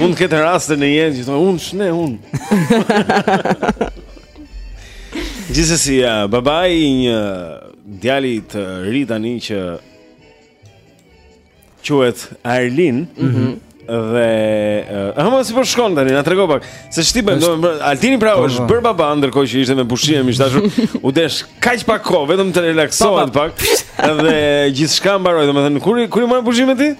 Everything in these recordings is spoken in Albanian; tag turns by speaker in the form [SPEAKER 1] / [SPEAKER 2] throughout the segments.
[SPEAKER 1] Mund të ketë raste në jetë që thonë unë s'jam unë. Gjithsesi, uh, babai i një djali të ri tani që quhet Arlin. Mhm. Mm dhe uh, ha ma si po shkon tani, na trego pak. Se ç'u bë, Altini pra
[SPEAKER 2] po,
[SPEAKER 1] është
[SPEAKER 2] po.
[SPEAKER 1] bërë baba ndërkohë që ishte me pushime, miq të dashur. U desh kaq pak kohë vetëm të relaksohet pak. Dhe gjithçka mbaroi, domethënë kur kur i morën pushimet ti?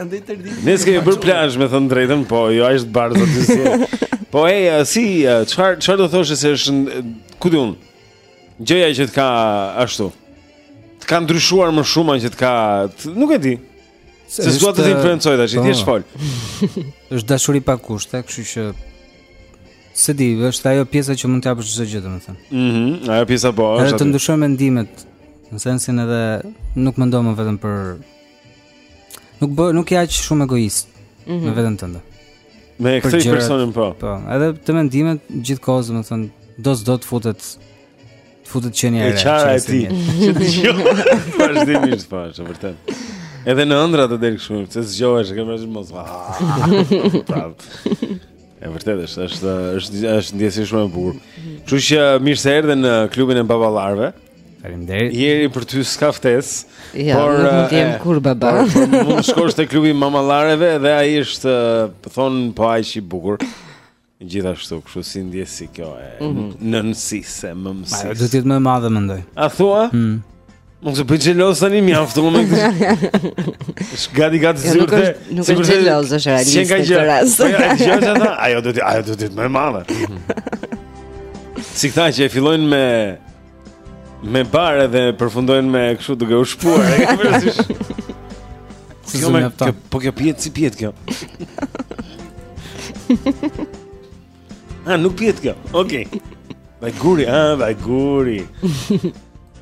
[SPEAKER 3] Andaj të erdhi
[SPEAKER 1] Ne s'kemi bërë plazh me thënë të drejtën Po, jo ai është bërë të zi Po, e, si, çfarë, çfarë do thoshe se është Ku di unë Gjëja që të ka ashtu Të ka ndryshuar më shumë që të ka të, Nuk e di Se, se s'dua të të influencoj dhe
[SPEAKER 2] që
[SPEAKER 1] ti Është, fol
[SPEAKER 2] është dashuri pa kushte, kështu që Se di, është ajo pjesa që mund t'ia japësh gjithë gjithë, domethënë
[SPEAKER 1] mm -hmm, Ajo pjesa po është
[SPEAKER 2] Edhe
[SPEAKER 1] të
[SPEAKER 2] ndryshon mendimet Në sensin edhe nuk mendon më vetëm për Nuk bë, nuk je edhe shumë egoist mm -hmm. Me mhm. veten tënde
[SPEAKER 1] Më
[SPEAKER 2] e
[SPEAKER 1] ke
[SPEAKER 2] atë
[SPEAKER 1] personin po
[SPEAKER 2] Po, edhe te mendimet gjithë kohës Domethënë, do s'do të futet Të futet qenia
[SPEAKER 1] e
[SPEAKER 2] re
[SPEAKER 1] E
[SPEAKER 2] qara
[SPEAKER 1] e
[SPEAKER 2] tij
[SPEAKER 1] Që dëgjon Vazhdimisht, po, është vërtet Edhe në ëndrra të del kështu Që zgjohesh që më është mos E vërtetë është, është, është, është ndjesi shumë e bukur Kështu që mirë se erdhe në klubin e baballarëve
[SPEAKER 2] Faleminderit.
[SPEAKER 1] Jeri për ty s'ka ftesë.
[SPEAKER 4] Jo,
[SPEAKER 1] por
[SPEAKER 4] nuk mund të jem kurrë baba.
[SPEAKER 1] Mund të shkosh te klubi i mamallarëve dhe ai është po thonë po aq i bukur. Gjithashtu, kështu si ndjesi kjo e mm
[SPEAKER 2] -hmm.
[SPEAKER 1] nënësisë, mëmësisë.
[SPEAKER 2] Ajo do t'jetë më e madhe, mendoj.
[SPEAKER 1] A thua?
[SPEAKER 2] Mm.
[SPEAKER 1] Mos e bëj xheloz tani mjaft, me këtë Është gati, gati, sigurt,
[SPEAKER 4] jo. Nuk është xheloz, është
[SPEAKER 1] realist në
[SPEAKER 4] këtë rast.
[SPEAKER 1] Po, ja, gjë është ata, ajo do t'jetë më e madhe. Si këta që e fillojnë me Me bar dhe përfundojnë me kështu duke u shpuar.
[SPEAKER 2] Si
[SPEAKER 1] kjo me, kjo, po kjo pyet, si pyet kjo? ha, nuk pyet kjo, okej. Okay. Vaj guri, ha, vaj guri.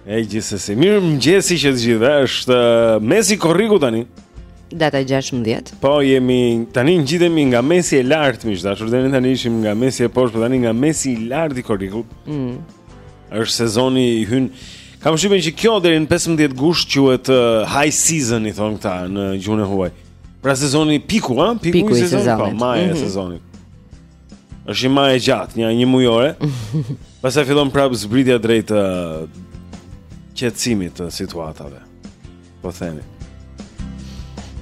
[SPEAKER 1] E gjithsesi mirëmëngjesi të gjithëve, është uh, mesi i korrikut tani.
[SPEAKER 4] Data 16.
[SPEAKER 1] Po jemi tani ngjitemi nga mesi e lart miq të dashur deri tani ishim nga mesi e poshtë, po tani nga mesi e lart i korrikut.
[SPEAKER 4] Mm.
[SPEAKER 1] Është sezoni i high. Kam përshtypjen që kjo deri në 15 gusht quhet uh, high season i thonë këta në gjuhën e huaj. Pra sezoni piku, ha? Piku,
[SPEAKER 4] piku i
[SPEAKER 1] sezonit, po,
[SPEAKER 4] maja
[SPEAKER 1] mm -hmm. e
[SPEAKER 4] mhm.
[SPEAKER 1] sezonit. Është një majë e gjatë, një njëmujore. Pastaj fillon prapë zbritja drejt uh, qetësimit të situatave. Po themi.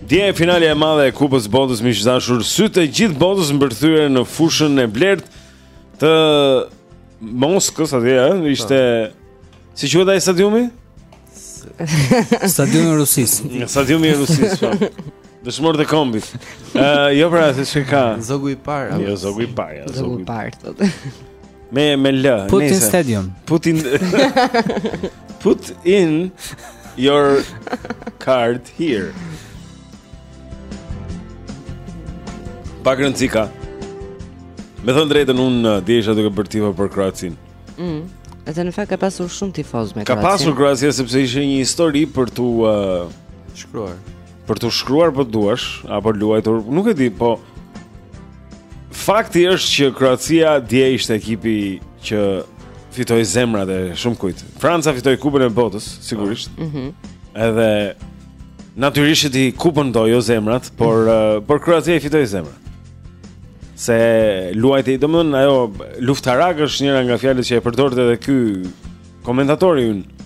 [SPEAKER 1] Dje finalja e madhe e Kupës së Botës miq të dashur, sytë e gjithë botës mbërthyer në fushën e blertë të Moskës atje, ëh, ishte si quhet ai stadiumi?
[SPEAKER 2] Stadiumi i Rusisë.
[SPEAKER 1] Një stadium i Rusisë. po. Dëshmorët e kombit. Ë, jo pra, se çka ka.
[SPEAKER 3] Zogu i parë. apo?
[SPEAKER 1] Jo, zogu i parë, ja,
[SPEAKER 4] zogu.
[SPEAKER 1] Zogu i
[SPEAKER 4] parë thotë.
[SPEAKER 1] Me me L.
[SPEAKER 2] nëse.
[SPEAKER 1] Putin
[SPEAKER 2] Stadium.
[SPEAKER 1] Putin Put in your card here. Pak rëndësi ka Me thënë drejtën unë në dje isha duke bërë tifo për Kroacinë
[SPEAKER 4] mm. Edhe në fakt ka pasur shumë tifozë me
[SPEAKER 1] Kroacinë
[SPEAKER 4] Ka
[SPEAKER 1] pasur Kroacia sepse ishte një histori për të uh,
[SPEAKER 3] Shkruar
[SPEAKER 1] Për t'u shkruar po të duash Apo luajtur Nuk e di po Fakti është që Kroacia dje ishte ekipi që fitoi zemrat e shumë kujt Franca fitoi kupën e botës, sigurisht
[SPEAKER 4] mm -hmm.
[SPEAKER 1] Edhe Natyrisht që ti kupën do jo zemrat, por uh, por Kroacia i fitoi zemrat. Se luajti, domethonë ajo luftarak është njëra nga fjalët që e përdorte edhe ky komentatori ynë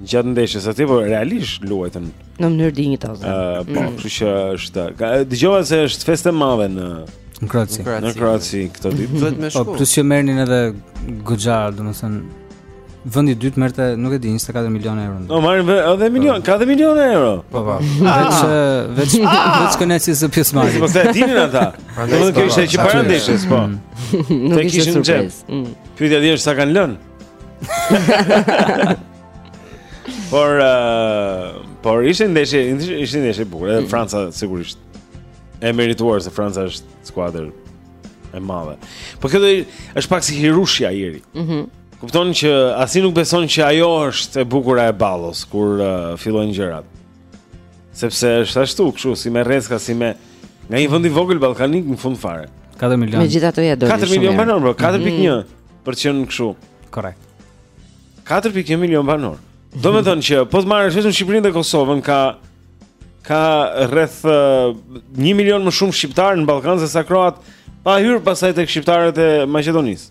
[SPEAKER 1] gjatë ndeshjes aty, por realisht luajtën
[SPEAKER 4] në mënyrë dinjitoze.
[SPEAKER 1] Ëh, uh, po, mm. kështu që është. Dëgjova se është festë e madhe në
[SPEAKER 2] në Kroaci.
[SPEAKER 1] Në Kroaci këto ditë.
[SPEAKER 3] Duhet me
[SPEAKER 2] po,
[SPEAKER 3] shku.
[SPEAKER 2] Po plus që merrnin edhe goxha, domethënë Vendi i dytë merrte, nuk e di, 24 milionë euro.
[SPEAKER 1] Po marrin edhe milion, ka edhe milionë euro.
[SPEAKER 2] Po po. Veç veç veç kënaqësisë së pjesëmarrjes.
[SPEAKER 1] Po e dinin ata. Domethënë kjo ishte që para ndeshjes, po. Mm.
[SPEAKER 4] E
[SPEAKER 1] kishin në xhep.
[SPEAKER 4] Mm.
[SPEAKER 1] Pyetja dhe është sa kanë lënë. Por por ishte ndeshje, ishte ndeshje e bukur, edhe mm. Franca sigurisht. E merituar se Franca është skuadër e madhe. Po këtu është pak si Hirushja, e di.
[SPEAKER 4] Mhm.
[SPEAKER 1] Kupton që asnjë nuk beson që ajo është e bukura e ballos kur uh, fillojnë gjërat. Sepse është ashtu, kështu si me rrecka, si me nga një vend i vogël ballkanik në fund fare.
[SPEAKER 2] 4 milionë.
[SPEAKER 4] Megjithatë ia doli.
[SPEAKER 1] 4
[SPEAKER 4] milionë
[SPEAKER 1] banorë, bro, 4.1 mm -hmm. për të qenë kështu.
[SPEAKER 2] Korrekt.
[SPEAKER 1] 4.1 milionë banorë. Domethënë që po të marrësh vetëm Shqipërinë dhe Kosovën ka ka rreth 1 milion më shumë shqiptarë në Ballkan se sa kroatë pa hyrë pastaj tek shqiptarët e Maqedonisë.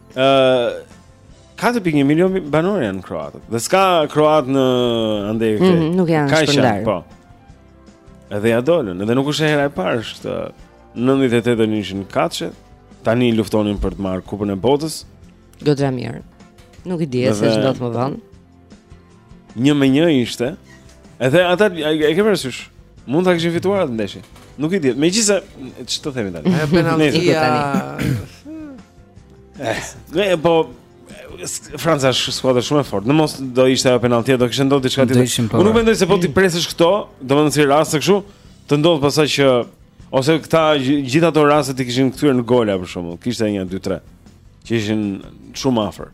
[SPEAKER 1] Ë uh, 4.1 milion banorë janë kroatët. Dhe s'ka kroatë andej këtej.
[SPEAKER 4] Mm, nuk janë
[SPEAKER 1] të
[SPEAKER 4] shpërndarë.
[SPEAKER 1] Po. Edhe ia dolën, edhe nuk është hera e parë, që 98-ën ishin në katërshe, tani luftonin për të marrë kupën e botës.
[SPEAKER 4] Goxha mirë. Nuk e di se ç'do jetë më vonë.
[SPEAKER 1] Një me një ishte. Edhe ata e ke parasysh. Mund ta kishin fituar atë ndeshje. Nuk e di. Megjithëse ç'të themi tani?
[SPEAKER 3] Ja penalti
[SPEAKER 1] tani. Eh, po Franca është skuadër shumë e fortë. Në mos do ishte ajo penalti, do kishte ndodhur diçka tjetër. Unë nuk mendoj se po t'i presësh këto, domethënë si raste kështu, të ndodh pasaj që ose këta gjithë ato raste t'i kishin kthyer në gola për shembull. Kishte një 2-3 që ishin shumë afër.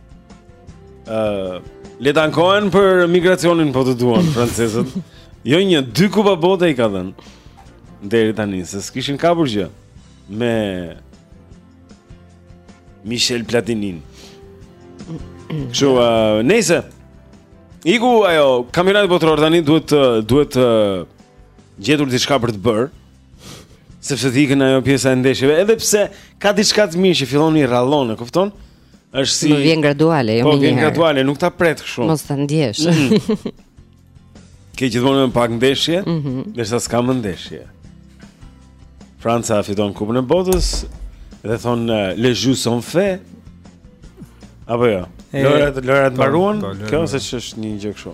[SPEAKER 1] Ë, uh, le të ankohen për migracionin po të duan francezët. jo një, dy kupa bote i ka dhënë deri tani se s'kishin kapur gjë me Michel Platinin. Kështu, uh, nejse. Iku ajo, kampionati botëror tani duhet duhet uh, gjetur diçka për të bërë sepse të ikën ajo pjesa e ndeshjeve, edhe pse ka diçka të mirë që fillon i rrallon, e kupton? Është si
[SPEAKER 4] Vjen graduale, jo
[SPEAKER 1] po, menjëherë.
[SPEAKER 4] Po vjen
[SPEAKER 1] graduale, nuk ta pret kështu.
[SPEAKER 4] Mos ta ndjesh. Mm -hmm.
[SPEAKER 1] Ke gjithmonë më pak ndeshje,
[SPEAKER 4] mm
[SPEAKER 1] -hmm. derisa s'ka më ndeshje. Franca fiton Kupën e Botës dhe thon les jeux sont faits. Apo jo. Lojrat, lojrat mbaruan. Kjo seç është një gjë kështu.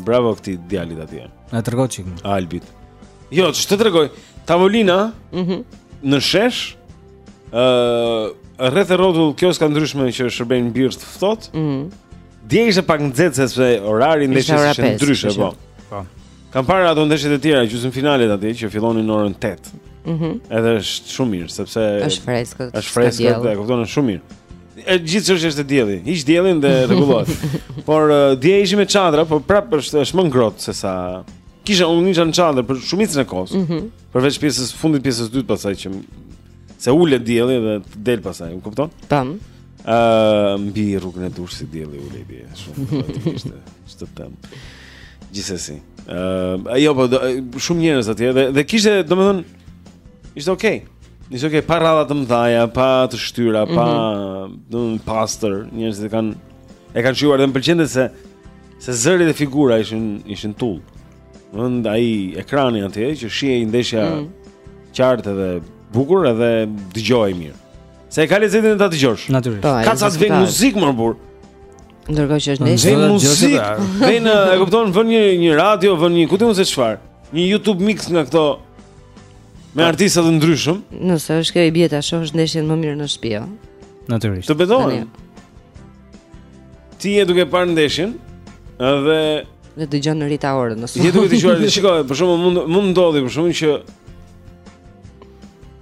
[SPEAKER 1] Bravo këtij djalit atje
[SPEAKER 2] A t'i tregoj një çikë
[SPEAKER 1] Albit Jo, që të të tregoj Tavolina
[SPEAKER 4] mm -hmm.
[SPEAKER 1] Në shesh uh, Rreth e rrotull kioska të ndryshme që shërbejnë birë të ftohtë
[SPEAKER 4] mm -hmm.
[SPEAKER 1] Dje ishte pak nxehtë se se orari i ndeshjes ishte ndryshe po.
[SPEAKER 2] po
[SPEAKER 1] Kam parë ato ndeshjet e tjera Gjysmëfinalet atje që fillonin në orën 8
[SPEAKER 4] mm -hmm.
[SPEAKER 1] Edhe është shumë mirë Sepse
[SPEAKER 4] është freskët
[SPEAKER 1] Është freskët e kupton shumë mirë E gjithë çështja është dielli. Hiqe diellin dhe rregullohet. Por dje ishim me çadra, por prapë është është më ngrohtë se sa isha unë isha në çadër për shumicën e kohës.
[SPEAKER 4] Mm -hmm.
[SPEAKER 1] Përveç pjesës së fundit pjesës së dytë pasaj që se ulet dielli dhe del pasaj, më kupton?
[SPEAKER 4] Tam.
[SPEAKER 1] Ëm uh, mbi rrugën e Durrësit dielli ulej bie, shumë ishte, ishte tam. Gjithsesi. Ëm uh, ajo po shumë njerëz atje dhe dhe kishte domethënë ishte okay. Nisë okay, pa rradha të mëdha, pa të shtyra, pa, mhm. domethënë, mm -hmm. pastër, njerëzit e kanë e kanë shijuar dhe më pëlqente se se zëri dhe figura ishin ishin tull. Vend ai ekrani atje që shihej ndeshja mm. qartë dhe bukur edhe dëgjohej mirë. Se e ka lezetin e ta dëgjosh.
[SPEAKER 2] Natyrisht.
[SPEAKER 4] Po,
[SPEAKER 1] ka ca të vënë muzikë mor burrë.
[SPEAKER 4] Ndërkohë që është
[SPEAKER 1] ndeshja.
[SPEAKER 2] Vënë
[SPEAKER 1] muzikë. Vënë, e kupton, vën një një radio, vën një, ku di unë se çfarë. Një YouTube mix nga këto me po. artista të ndryshëm.
[SPEAKER 4] Nëse është kjo i bie ta shohësh ndeshjen më mirë në shtëpi, jo.
[SPEAKER 2] Natyrisht.
[SPEAKER 1] Të
[SPEAKER 4] betohem.
[SPEAKER 1] Ti je duke parë ndeshjen, edhe
[SPEAKER 4] dhe dëgjon Rita Ora në studio.
[SPEAKER 1] Je duke dëgjuar, shikoj, për shembull mund mund të
[SPEAKER 2] ndodhë për shembull që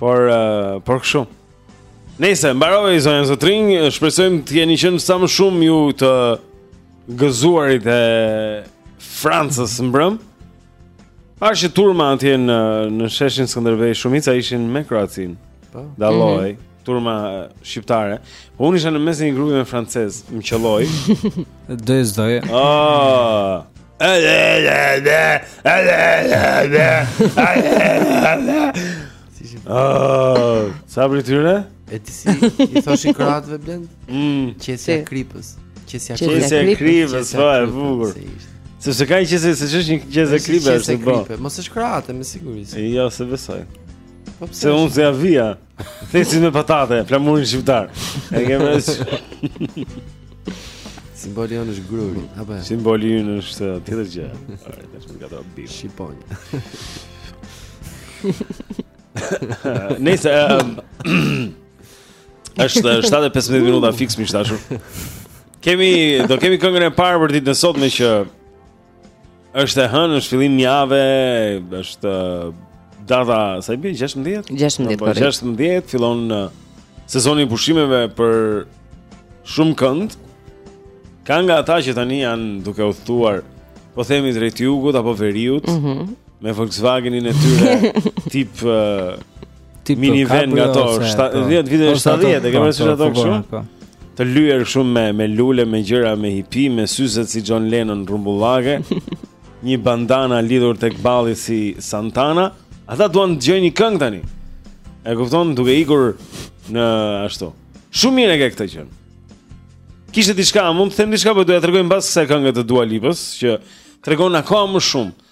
[SPEAKER 2] Por
[SPEAKER 1] uh, por kështu. Nëse mbarove, zonja e zotërinj, shpresojmë të jeni qenë sa më shumë ju të gëzuarit e Francës mbrëm. Parë që turma atje në në sheshin Skënderbej, shumica ishin me Kroacinë.
[SPEAKER 3] Po.
[SPEAKER 1] Dalloi. Mm -hmm. turma shqiptare. Po unë isha në mes e një grupi me francez, më qëlloi.
[SPEAKER 2] Do e zdoj.
[SPEAKER 1] Ah. Ah, ishe prej tyre?
[SPEAKER 3] E ti si i thoshin kroatëve Blend?
[SPEAKER 1] Mm.
[SPEAKER 3] Qesja kripës. Qesja
[SPEAKER 4] kripës.
[SPEAKER 1] Qesja
[SPEAKER 4] kripës,
[SPEAKER 1] po e bukur. Se se ka qesë, se është një qesë kripë, është po.
[SPEAKER 3] Mos është kroate, me siguri.
[SPEAKER 1] Jo, se besoj.
[SPEAKER 3] Po
[SPEAKER 1] se unë se avia. Thesi me patate, flamurin shqiptar. E kemi.
[SPEAKER 3] Simboli jonë është gruri, apo e?
[SPEAKER 1] Simboli jonë është uh, tjetër gjë. Ora, tash më gato bi.
[SPEAKER 3] Shqiponja.
[SPEAKER 1] Nëse um, është 7:15 uh, minuta fiks më shtashur. Kemi, do kemi këngën e parë për ditën e sotme që Është e hënë, është fillim jave, është data, sa i bie 16?
[SPEAKER 4] 16.
[SPEAKER 1] Po 16 fillon sezoni i pushimeve për shumë kënd. Ka nga ata që tani janë duke udhëtuar, po themi drejt jugut apo veriut,
[SPEAKER 4] mm -hmm.
[SPEAKER 1] me Volkswagenin e tyre tip uh,
[SPEAKER 2] tip
[SPEAKER 1] mini van nga ato 70 vite 70 e ke parasysh ato kështu të lyer shumë me me lule me gjëra me hipi me syzet si John Lennon rrumbullake një bandana lidhur tek balli si Santana
[SPEAKER 5] ata duan të dëgjojnë një këngë tani e kupton duke ikur në ashtu shumë mirë e ke këtë gjë kishte diçka mund të them diçka po do ja tregoj mbas kësaj këngë të Dua Lipës që tregon akoma më shumë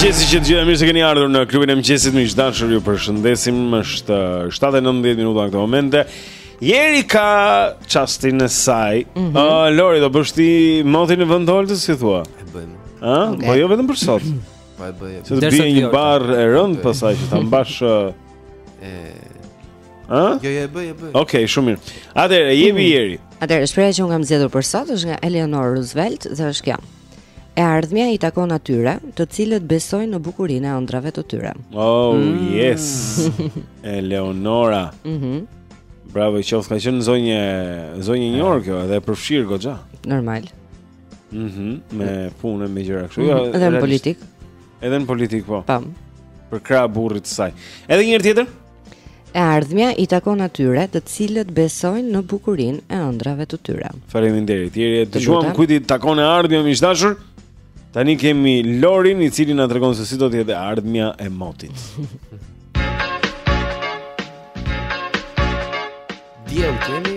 [SPEAKER 5] mëngjesi që të gjithë mirë se keni ardhur në klubin e mëngjesit miq të dashur ju përshëndesim është 7:19 minuta në këto momente Jeri ka çastin e saj. Mm -hmm. uh, Lori do bësh ti motin në vend të Holtës si thua?
[SPEAKER 3] E bëjmë.
[SPEAKER 5] Ë? Okay. Po jo vetëm për sot.
[SPEAKER 3] Po e bëj.
[SPEAKER 5] Se të bie një barrë e rëndë pastaj që ta mbash
[SPEAKER 3] e
[SPEAKER 5] Ë?
[SPEAKER 3] Jo, jo e bëj, e bëj.
[SPEAKER 5] Okej, okay, shumë mirë. Atëherë jepi mm. Jeri.
[SPEAKER 4] Atëherë shprehja që unë kam zgjedhur për sot është nga Eleanor Roosevelt dhe është kjo. E ardhmja i takon atyre, të cilët besojnë në bukurinë e ëndrrave të tyre.
[SPEAKER 5] Oh,
[SPEAKER 4] mm.
[SPEAKER 5] yes. Eleonora.
[SPEAKER 4] Mhm.
[SPEAKER 5] Mm Bravo i qoftë, ka qenë zonjë, zonjë e njohur kjo, edhe e përfshirë goxha.
[SPEAKER 4] Normal.
[SPEAKER 5] Mhm, mm me punë me gjëra kështu. Jo,
[SPEAKER 4] edhe në politik.
[SPEAKER 5] Edhe në politik po.
[SPEAKER 4] Pam.
[SPEAKER 5] Për krah burrit të saj. Edhe një herë tjetër?
[SPEAKER 4] E ardhmja i takon atyre të cilët besojnë në bukurinë e ëndrrave të tyre.
[SPEAKER 5] Faleminderit.
[SPEAKER 4] Teri,
[SPEAKER 5] dëgjuam kujt i takon e ardhmja miq të dashur. Tani kemi Lorin i cili na tregon se si do të jetë e ardhmja e motit.
[SPEAKER 3] Diell kemi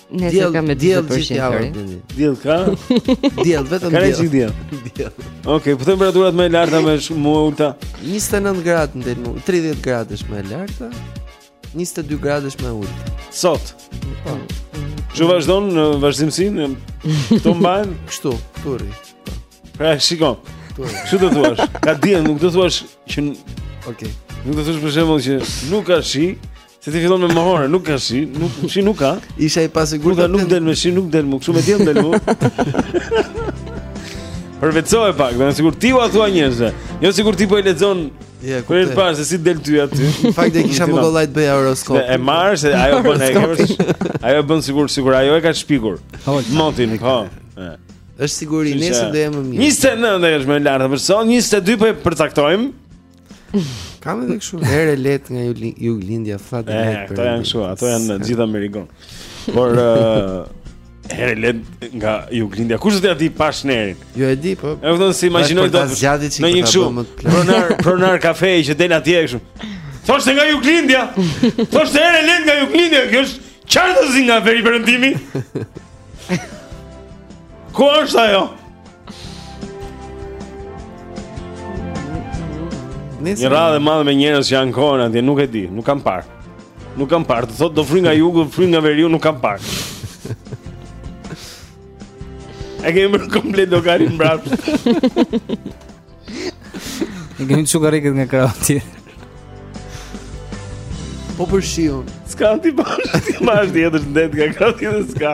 [SPEAKER 4] Nëse kam me
[SPEAKER 3] diell
[SPEAKER 4] për
[SPEAKER 3] shëndetin.
[SPEAKER 1] Diell ka?
[SPEAKER 3] Diell vetëm diell.
[SPEAKER 1] Ka diell.
[SPEAKER 3] Diell.
[SPEAKER 1] Okej, po temperaturat më e larta, më e ulta.
[SPEAKER 3] 29 gradë në ditë, 30 gradë është më e larta. 22 gradë është më e ulta.
[SPEAKER 1] Sot. Po. Ju vazhdon në vazhdimësi, këto mbajnë
[SPEAKER 3] kështu, turri.
[SPEAKER 1] Pra shikon. Ç'do të thuash? Ka diell, nuk do thua që
[SPEAKER 3] Okej.
[SPEAKER 1] Nuk do thua për shembull që nuk ka shi, Se ti fillon me mohore, nuk ka shi, nuk shi nuk ka.
[SPEAKER 3] Isha i pasigurt
[SPEAKER 1] se nuk del me shi, nuk del më, kështu me diell del më. Përvetësoj pak, më i sigurt ti u thua njerëzve. Jo sikur ti po e lexon.
[SPEAKER 3] Ja,
[SPEAKER 1] kur të pash se si del ty aty.
[SPEAKER 3] Në fakt e kisha më kollaj të bëja horoskop.
[SPEAKER 1] E marr se ajo bën ai. Ajo bën sikur sikur ajo e ka shpikur. Motin, po.
[SPEAKER 3] Është siguri nesër do jem më mirë.
[SPEAKER 1] 29 është më lart, por sot 22 po e përcaktojmë.
[SPEAKER 3] Kam edhe kështu erë e lehtë nga juglindja fat
[SPEAKER 1] e lehtë. Ato janë kështu, ato janë në gjithë Amerikën. Por erë e lehtë nga juglindja. Kush do t'ia di pa shnerin?
[SPEAKER 3] Jo e di, po.
[SPEAKER 1] E vëdon s'e imagjinoj dot. Në një kështu. Pronar, pronar kafe që del atje kështu. Thoshte nga juglindja. Thoshte erë e lehtë nga juglindja, kjo është çfarë do zinga veriperëndimi? Ku është ajo? Një radhë e madhe me njerëz që ankohen atje, nuk e di, nuk kam parë. Nuk kam parë, thotë do fry nga jugu, fry nga veriu, nuk kam parë. E kemi bërë komplet do karim brap.
[SPEAKER 2] E kemi të
[SPEAKER 1] shuka rikët nga krahët e tjerë. Po
[SPEAKER 4] për
[SPEAKER 3] shion.
[SPEAKER 1] S'ka ti po, ti
[SPEAKER 3] marrë tjetër
[SPEAKER 4] shëndet
[SPEAKER 3] nga krahu tjetër, s'ka.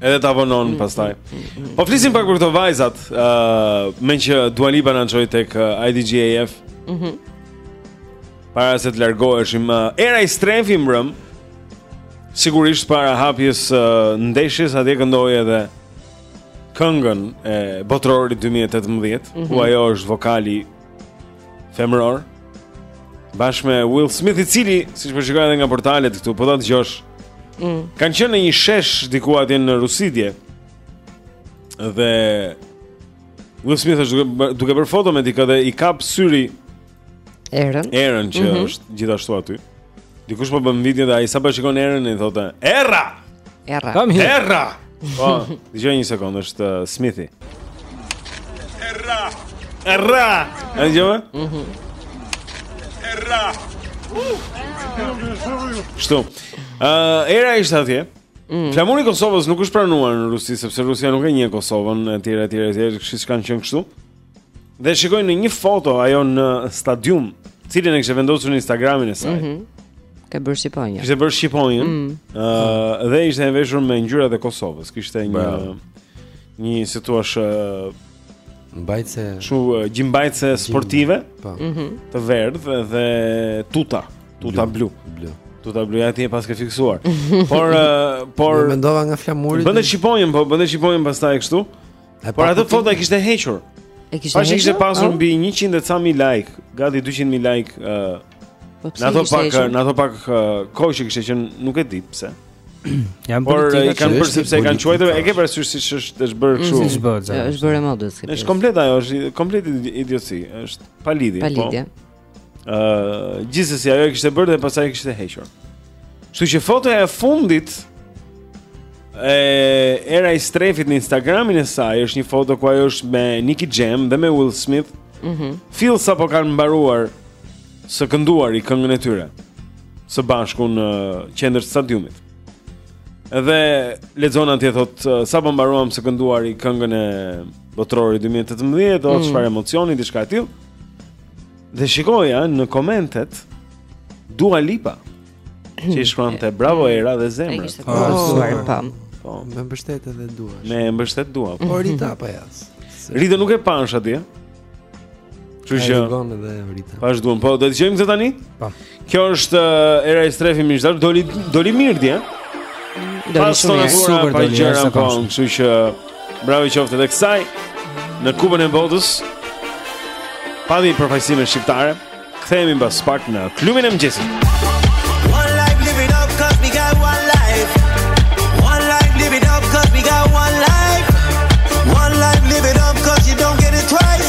[SPEAKER 3] Edhe ta vonon
[SPEAKER 1] mm, pastaj. Mm, mm, po flisim pak për këto vajzat, ë, uh, meqë Dua Lipa na çoi tek uh, IDGAF.
[SPEAKER 4] Mhm.
[SPEAKER 1] Mm para se të largoheshim, uh, Era Istrefi mbrëm. Sigurisht para hapjes së ndeshjes atje këndoi edhe këngën e Botërorit 2018, mm
[SPEAKER 4] -hmm.
[SPEAKER 1] ku ajo është vokali femëror bashkë me Will Smith i cili siç po shikoj edhe nga portalet këtu po ta dëgjosh
[SPEAKER 4] mm.
[SPEAKER 1] kanë qenë në një shesh diku atje në Rusi dje dhe Will Smith është duke, duke bërë foto me dikë dhe i kap syri
[SPEAKER 4] Erën
[SPEAKER 1] Erën që
[SPEAKER 4] mm -hmm.
[SPEAKER 1] është gjithashtu aty Dikush po bën video dhe ai sa po shikon Erën i thotë Era.
[SPEAKER 4] Era.
[SPEAKER 2] Come here.
[SPEAKER 1] Era. Po, dëgjoje një sekondë, është uh, Smithi. Era. Era. A dëgjove? Jo?
[SPEAKER 4] Mhm.
[SPEAKER 1] Era. Shtu. Ë, uh, Era ishte atje. Mm. Flamuri i Kosovës nuk është pranuar në Rusi sepse Rusia nuk e njeh Kosovën etj etj etj, kështu që kanë qenë kështu. Dhe shikoj në një foto ajo në stadium, të cilën e kishte vendosur në Instagramin e saj.
[SPEAKER 4] Mhm. Ka bërë shqiponjën.
[SPEAKER 1] Kishte bërë shqiponjën. Mm. Ëh, uh, dhe ishte e veshur me ngjyrat e Kosovës. Kishte një
[SPEAKER 3] Bravo.
[SPEAKER 1] një si t'i thuash
[SPEAKER 3] mbajtëse
[SPEAKER 1] shu uh, gjimbajtëse sportive.
[SPEAKER 3] Po.
[SPEAKER 4] Mm -hmm.
[SPEAKER 1] Të verdhë dhe tuta, tuta blu.
[SPEAKER 3] Blu.
[SPEAKER 1] Tuta blu ja ti e paske fiksuar. por uh, por
[SPEAKER 3] mendova nga flamuri.
[SPEAKER 1] Bënë shqiponjën, po bënë shqiponjën pastaj kështu. Por atë foto e kishte hequr.
[SPEAKER 4] E kishte
[SPEAKER 1] hequr. Pasi
[SPEAKER 4] kishte
[SPEAKER 1] pasur
[SPEAKER 4] oh.
[SPEAKER 1] mbi 100 e ca mijë like, gati 200 mijë like.
[SPEAKER 4] Po
[SPEAKER 1] në ato pak, në ato pak kohë që kishte qenë, nuk e di pse.
[SPEAKER 2] Jam
[SPEAKER 1] por i kanë bërë sepse kanë quajtur, e ke parasysh siç është bërë kështu.
[SPEAKER 2] Është
[SPEAKER 4] bërë, është bërë modë.
[SPEAKER 1] Është komplet ajo, është komplet idiotësi, është pa lidhje, po.
[SPEAKER 4] Pa lidhje.
[SPEAKER 1] Ë, uh, gjithsesi ajo e kishte bërë dhe pastaj e kishte hequr. Kështu që fotoja e fundit e Era Istrefit në Instagramin e saj është një foto ku ajo është me Nicky Jam dhe me Will Smith.
[SPEAKER 4] Mhm.
[SPEAKER 1] Mm Fill sapo kanë mbaruar së kënduari këngën e tyre së bashku në qendër të stadiumit. Dhe lexon atje thotë sapo mbaruam së kënduari këngën e Botërorit 2018,
[SPEAKER 4] mm.
[SPEAKER 1] çfarë emocioni, diçka e tillë. Dhe shikoja në komentet Dua Lipa që i shkruante bravo Era dhe zemra.
[SPEAKER 4] Ai po, po,
[SPEAKER 3] po. po, e mbështet edhe Dua.
[SPEAKER 6] E mbështet Dua.
[SPEAKER 3] Po Rita apo ja.
[SPEAKER 6] Rita nuk e pashë atje. Kështu që. Po, do të dëgjojmë këtë tani?
[SPEAKER 2] Po.
[SPEAKER 6] Kjo është eh, Era Istrefi më zgjat, doli doli mirë
[SPEAKER 1] ti, eh?
[SPEAKER 6] Doli
[SPEAKER 1] shumë
[SPEAKER 2] super doli.
[SPEAKER 6] Gjëra po, kështu që bravo qoftë edhe kësaj në Kupën e Botës. Pati përfaqësim shqiptar. Kthehemi mbas pak në klubin e mëngjesit.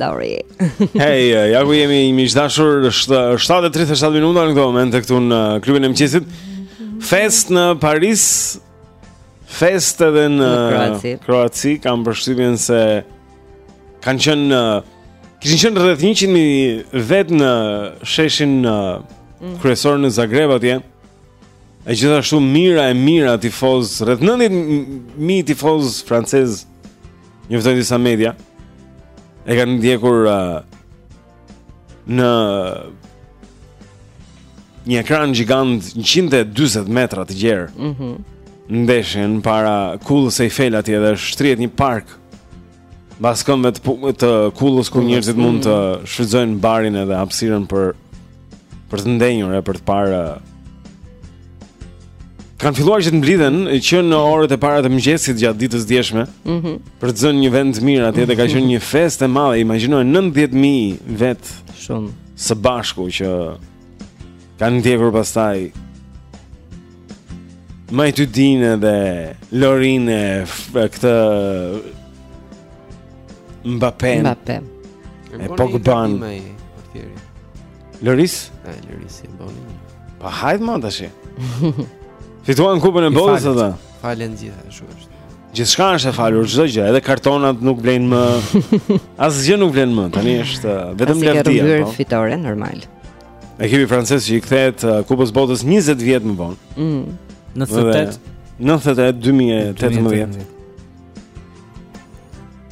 [SPEAKER 4] Lori. Hey,
[SPEAKER 1] uh, ja ku jemi miq të dashur, është 7:37 minuta në këtë moment këtu në uh, klubin e mëngjesit. Festë në Paris. Festë edhe në,
[SPEAKER 4] në Kroaci.
[SPEAKER 1] Uh, Kroaci kam përshtypjen se kanë qenë kishin qenë rreth 100 mijë vetë në sheshin në mm. kryesor në Zagreb atje. E gjithashtu mijëra e mijëra tifozë, rreth 90 mijë tifozë francezë njoftojnë disa media e kanë ndjekur uh, në një ekran gjigand 140 metra të gjerë.
[SPEAKER 4] Mhm.
[SPEAKER 1] Mm ndeshjen para kullës së Eiffel atje dhe shtrihet një park mbas këmbëve të, të kullës ku njerëzit mund të mm. shfrytëzojnë barin edhe hapësirën për për të ndenjur e për të parë kanë filluar që të mblidhen që në orët e para të mëngjesit gjatë ditës djeshme.
[SPEAKER 4] Mhm.
[SPEAKER 1] Mm për të zënë një vend të mirë atje dhe ka qenë një festë e madhe, imagjinoje 90000 vet
[SPEAKER 4] shumë
[SPEAKER 1] së bashku që kanë ndjekur pastaj Matuidin dhe Lorine Këtë Mbappe
[SPEAKER 4] Mbappe
[SPEAKER 1] E Pogban Lloris?
[SPEAKER 3] E, Lloris e boni
[SPEAKER 1] Pa hajt ma të shi Fituan kupën e botës dhe
[SPEAKER 3] Falen gjitha, ashtu është
[SPEAKER 1] Gjithçka është e falur, çdo gjë Edhe kartonat nuk vlejnë më Asgjë nuk vlen më Tani është uh, vetëm leftia
[SPEAKER 4] Është
[SPEAKER 1] një
[SPEAKER 4] fitore, normal
[SPEAKER 1] Ekipi francez që i kthehet uh, Kupës së Botës 20 vjet më vonë.
[SPEAKER 4] Mm.
[SPEAKER 2] 98
[SPEAKER 1] 98 2018.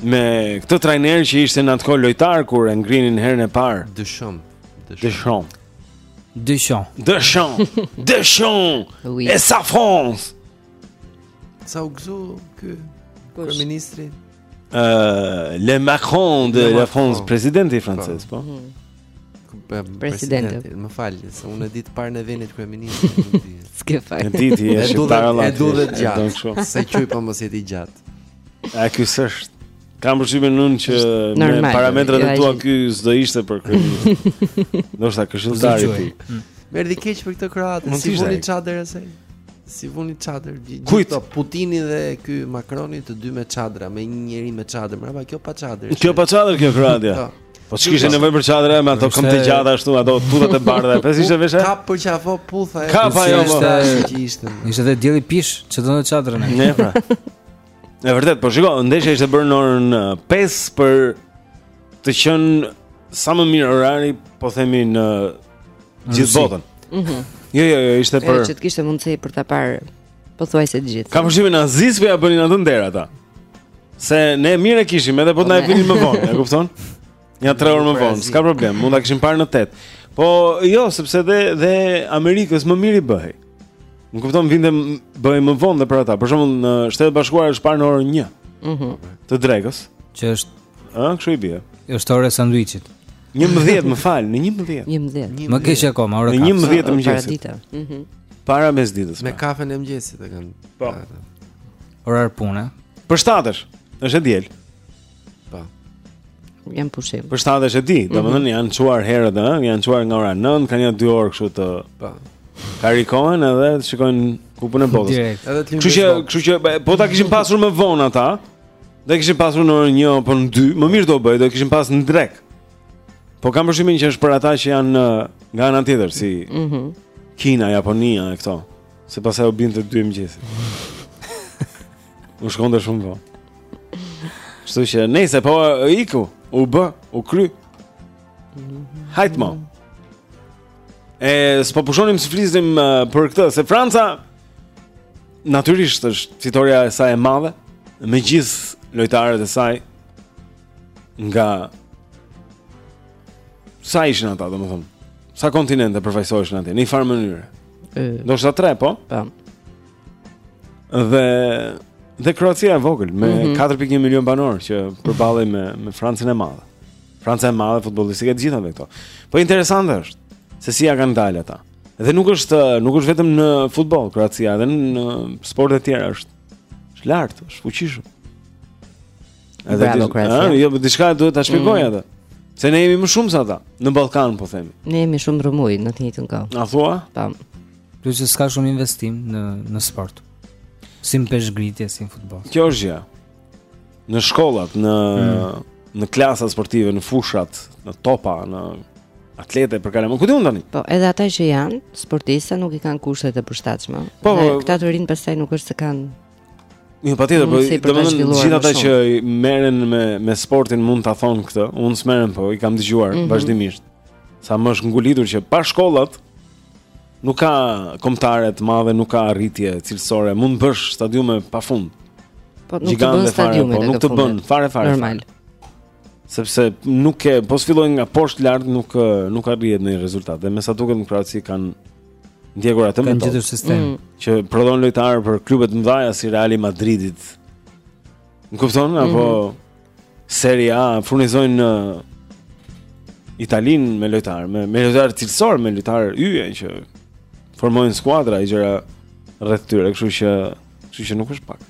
[SPEAKER 1] Me këtë trajner që ishte në atë kohë lojtar kur e ngrinin herën e parë.
[SPEAKER 3] Deschamps.
[SPEAKER 1] Deschamps.
[SPEAKER 2] Deschamps.
[SPEAKER 1] Deschamps. Deschamps.
[SPEAKER 4] Oui.
[SPEAKER 1] E sa France.
[SPEAKER 3] Sa u gëzu ky kryeministri?
[SPEAKER 1] uh, Le Macron de la France, presidenti po. francez, po.
[SPEAKER 3] Hmm.
[SPEAKER 4] Presidenti,
[SPEAKER 3] më fal, se unë duke e parë në vend të kryeministrit, nuk di.
[SPEAKER 4] S'ke faj.
[SPEAKER 1] E di ti,
[SPEAKER 3] je
[SPEAKER 1] shqiptar.
[SPEAKER 3] E do dhe
[SPEAKER 1] të
[SPEAKER 3] gjatë. Se çoj po mos jeti gjatë.
[SPEAKER 1] A ky s'është Kam përshtypjen nën që me parametrat e tua ky s'do ishte për kryeministrin. Do ishte këshilltari
[SPEAKER 2] i
[SPEAKER 1] tij.
[SPEAKER 3] Më erdhi keq për këtë
[SPEAKER 1] kroaten,
[SPEAKER 3] s'i
[SPEAKER 1] vuri
[SPEAKER 3] çadër asaj. S'i vuni çadër gjithë
[SPEAKER 1] Kujt?
[SPEAKER 3] këto Putini dhe ky Makroni të dy me çadra, me një njeri me çadër, mbrapa kjo pa çadër.
[SPEAKER 1] Kjo pa çadër kjo Kroatia.
[SPEAKER 3] Po.
[SPEAKER 1] Po ç'kishte nevojë për çadra me ato këmbë të gjata ashtu, ato tutat e bardha. Pse ishte veshë.
[SPEAKER 3] Kap përqafo
[SPEAKER 1] puth. Kap ajo.
[SPEAKER 3] Ishte. Ishte
[SPEAKER 2] dhe dielli pish, ç'e do çadrën.
[SPEAKER 1] Ne pra. Në vërtet, po shiko, ndeshja ishte bërë në orën 5 për të qenë sa më mirë orari, pothuajse në gjithë botën.
[SPEAKER 4] Mhm.
[SPEAKER 1] Jo, jo, jo, ishte për.
[SPEAKER 4] Që të kishte mundësi për ta parë pothuajse të gjithë.
[SPEAKER 1] Kam përshtypjen Azisë po ia bënin atë nder ata. Se ne mirë e kishim, edhe po të na e vinin më vonë, e kupton? Ja 3 orë më vonë, s'ka problem, mund ta kishim parë në 8. Po jo, sepse dhe dhe Amerikës më mirë i bëhej. Më kupton vinte bëhej më vonë dhe për ata. Për shembull në Shtetet Bashkuara është parë në orën 1.
[SPEAKER 4] Mhm.
[SPEAKER 1] Të drekës,
[SPEAKER 2] që është
[SPEAKER 1] Ëh, kështu i bie.
[SPEAKER 2] Është ora e sanduiçit.
[SPEAKER 1] 11, më fal, në 11.
[SPEAKER 4] 11.
[SPEAKER 2] Më keq akoma, ora
[SPEAKER 1] 11.
[SPEAKER 2] Në
[SPEAKER 1] 11 të mëngjesit.
[SPEAKER 4] Mhm.
[SPEAKER 1] Para mesditës.
[SPEAKER 3] Me
[SPEAKER 1] pra.
[SPEAKER 3] kafen e mëngjesit e kanë.
[SPEAKER 1] Po.
[SPEAKER 2] Orar pune.
[SPEAKER 1] Për shtatësh, është e diel.
[SPEAKER 3] Po.
[SPEAKER 4] Jam pushim.
[SPEAKER 1] Për shtatësh e di, mhm. domethënë janë çuar herët, ëh, janë çuar nga ora 9, kanë janë 2 orë kështu të.
[SPEAKER 3] Po.
[SPEAKER 1] Karikohen edhe të shikojnë kupën e botës.
[SPEAKER 3] Edhe të limë.
[SPEAKER 1] Kështu që, kështu që po ta kishin pasur më vonë ata. Do e kishim pasur në orën 1 apo në 2, më mirë do bëhej, do e kishim pas në drekë. Po kam përshtypjen që është për ata që janë uh, nga ana tjetër si
[SPEAKER 4] mm -hmm.
[SPEAKER 1] Kina, Japonia e këto. Se pasaj u binte 2 e mëngjesit. u shkonte shumë vonë. Kështu që nejse po iku, u bë, u kry. Mhm. Hajt mo. E s'po pushonim së flisim uh, për këtë, se Franca Natyrisht është fitorja e saj e madhe me gjithë lojtarët e saj nga sa ishin ata, domethënë. Sa kontinente përfaqësoheshin atje në një farë mënyre. Ndoshta tre, po?
[SPEAKER 4] Po.
[SPEAKER 1] Dhe dhe Kroacia e vogël me
[SPEAKER 4] mm -hmm.
[SPEAKER 1] 4.1 milion banorë që përballej me me Francën e madhe. Franca e madhe futbollistike të gjitha këto. Po interesante është se si ia kanë dalë ata. Dhe nuk është nuk është vetëm në futboll Kroacia, edhe në sporte të tjera është. Është lart, është fuqishëm.
[SPEAKER 4] Edhe
[SPEAKER 1] Bravo,
[SPEAKER 4] Kroacia.
[SPEAKER 1] Ah, jo, diçka duhet ta shpjegojë
[SPEAKER 4] mm.
[SPEAKER 1] atë. Pse ne jemi më shumë se ata në Ballkan, po themi.
[SPEAKER 4] Ne jemi shumë rrëmujë në të njëjtën kohë.
[SPEAKER 1] A thua?
[SPEAKER 4] Tam.
[SPEAKER 2] Plus që s'ka shumë investim në në sport. Si në peshëngritje, si në futboll.
[SPEAKER 1] Kjo është gjë. në shkollat, në mm. në klasa sportive, në fushat, në topa, në atlete për kalamaj. Ku di unë tani?
[SPEAKER 4] Po, edhe ata që janë sportista nuk i kanë kushtet e përshtatshme.
[SPEAKER 1] Po, po,
[SPEAKER 4] këta të rinjtë pastaj nuk është se kanë
[SPEAKER 1] Jo, po,
[SPEAKER 4] patjetër, po
[SPEAKER 1] domethënë gjithë ata që merren me me sportin mund ta thonë këtë. Unë s'merrem, po i kam dëgjuar
[SPEAKER 4] mm -hmm.
[SPEAKER 1] vazhdimisht. Sa më është ngulitur që pa shkollat, Nuk ka kombëtare të madhe, nuk ka arritje cilësore. Mund të bësh stadiume pa fund.
[SPEAKER 4] Po nuk të bën stadiume,
[SPEAKER 1] po nuk të bën fare fare.
[SPEAKER 4] Normal.
[SPEAKER 1] Sepse nuk e, po s'fillojnë nga poshtë lart, nuk nuk arrihet në rezultat. Dhe me sa duket në Kroaci kanë ndjekur atë metodë.
[SPEAKER 2] Kanë gjetur sistem
[SPEAKER 4] mm.
[SPEAKER 1] që prodhon lojtarë për klubet e mëdha si Reali i Madridit. Më kupton apo mm -hmm. Serie A furnizojnë Italinë me lojtarë, me, me lojtarë cilësorë, me lojtarë yje që formojnë skuadra e gjëra rreth tyre, kështu që kështu që nuk është pak.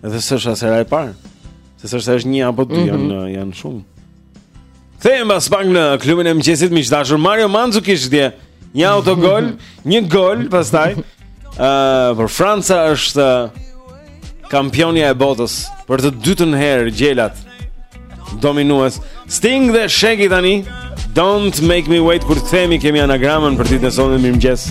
[SPEAKER 1] Edhe s'është as hera e parë. Se s'është se është një apo dy
[SPEAKER 4] mm -hmm.
[SPEAKER 1] janë janë shumë. Kthehem pas pak në klubin e mëngjesit miq të dashur Mario Mandzukic dje. Një autogol, një gol pastaj. Ëh, uh, por Franca është uh, kampionja e botës për të dytën herë gjelat. Dominues Sting dhe Shaggy tani. Don't make me wait kur të themi kemi anagramën për ditën e sotme mirëmëngjes.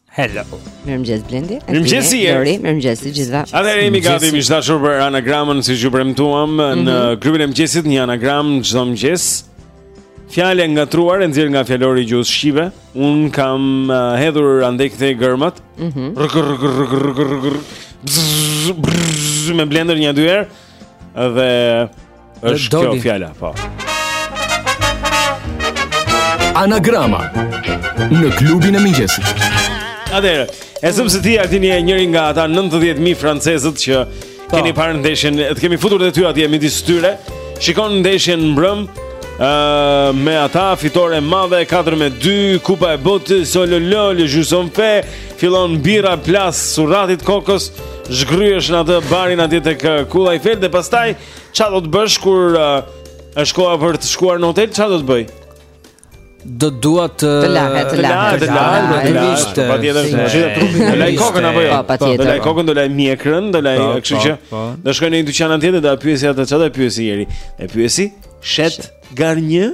[SPEAKER 1] Hello.
[SPEAKER 4] Mirëmëngjes Blendi.
[SPEAKER 1] Mirëmëngjes Jeri.
[SPEAKER 4] Mirëmëngjes të gjithëve.
[SPEAKER 1] Atëherë jemi gati miq të dashur për anagramën siç ju premtuam mm -hmm. në klubin e mëngjesit një anagram çdo mëngjes. Fjalë e ngatërruar e nxjerrë nga fjalori i gjuhës shqipe. Unë kam uh, hedhur andej këtej gërmat.
[SPEAKER 4] Mhm.
[SPEAKER 1] Mm me blender një dy herë dhe Është kjo fjala, po.
[SPEAKER 7] Anagrama në klubin e mëngjesit.
[SPEAKER 1] Atëherë, e zëmë se ti Arti je njëri nga ata 90000 francezët që po. keni parë ndeshjen, të kemi futur edhe ty atje midis tyre. Shikon ndeshjen mbrëmë, me atë fitore të madhe 4 me 2 Kupa e Botës Solo Lol Juson Fe fillon birra plas surratit kokës zhgryhesh në atë barin atje tek Kulla Eifel dhe pastaj Ça do të bësh kur është uh, koha për të shkuar në hotel? Ça do të bëj?
[SPEAKER 2] Do dua të
[SPEAKER 4] të lahet, të lahet,
[SPEAKER 1] të lahet, të lahet. Po patjetër, të gjithë trupin do laj kokën apo jo?
[SPEAKER 4] Po patjetër.
[SPEAKER 1] Do laj kokën, do laj mjekrën, do laj,
[SPEAKER 2] po,
[SPEAKER 1] kështu
[SPEAKER 2] po,
[SPEAKER 1] që
[SPEAKER 2] po.
[SPEAKER 1] do shkoj në një dyqan anës tjetër, do e pyesi atë ça do e pyesi
[SPEAKER 4] Jeri.
[SPEAKER 1] E pyesi, shet garnjë?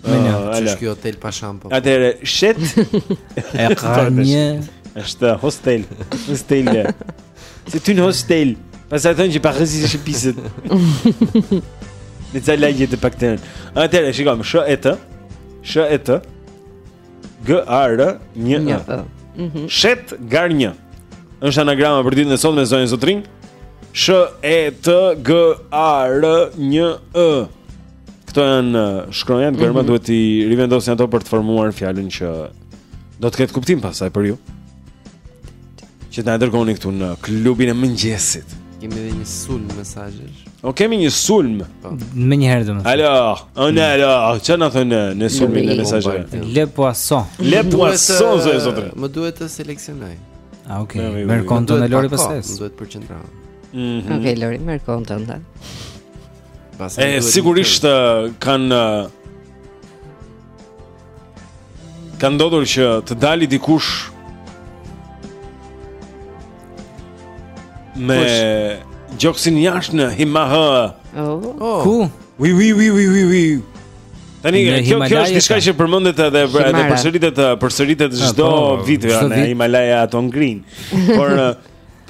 [SPEAKER 3] Domethënë,
[SPEAKER 1] ah,
[SPEAKER 3] ç'është ky hotel pa shampo
[SPEAKER 1] Atëherë, shet
[SPEAKER 2] E ka një
[SPEAKER 1] është hostel Hostel Se ty në hostel Pas e thonë që pa kësi që pisët Në ca lagje të pak të nërë Atëherë, shikom, shë e të Shë e të G, A, R,
[SPEAKER 4] nj,
[SPEAKER 1] nj,
[SPEAKER 4] ë mhm.
[SPEAKER 1] Shet garnjë është anagrama për ditën e sotme zonja zotërinj Shë e të G, A, R, nj, ë Këto janë shkronjat, mm
[SPEAKER 4] -hmm.
[SPEAKER 1] duhet t'i rivendosni ato për të formuar fjalën që do të ketë kuptim pastaj për ju. Që të na e dërgoni këtu në klubin e mëngjesit.
[SPEAKER 3] Kemi dhe një sulm mesazhesh.
[SPEAKER 1] O kemi një sulm.
[SPEAKER 2] Po. Menjëherë domethënë.
[SPEAKER 1] Alo, unë alo, ça na thonë në sulmin e mesazhit?
[SPEAKER 2] Le poisson.
[SPEAKER 1] Le poisson zotëri.
[SPEAKER 3] Më duhet të seleksionoj.
[SPEAKER 2] Ah, okay. Merr kohën
[SPEAKER 3] tënde
[SPEAKER 2] Lori pastaj.
[SPEAKER 3] Më duhet përqendrim.
[SPEAKER 1] Mhm.
[SPEAKER 4] Okay, Lori, merr kohën tënde.
[SPEAKER 3] Pas
[SPEAKER 1] e sigurisht kanë ka ndodhur që të dali dikush me gjoksin jashtë në Himalaja.
[SPEAKER 4] Oh.
[SPEAKER 3] oh.
[SPEAKER 2] Ku?
[SPEAKER 1] Ui ui ui ui ui ui. Tani kjo kjo është diçka që përmendet edhe edhe përsëritet përsëritet çdo vit në Himalaja ato ngrin. Por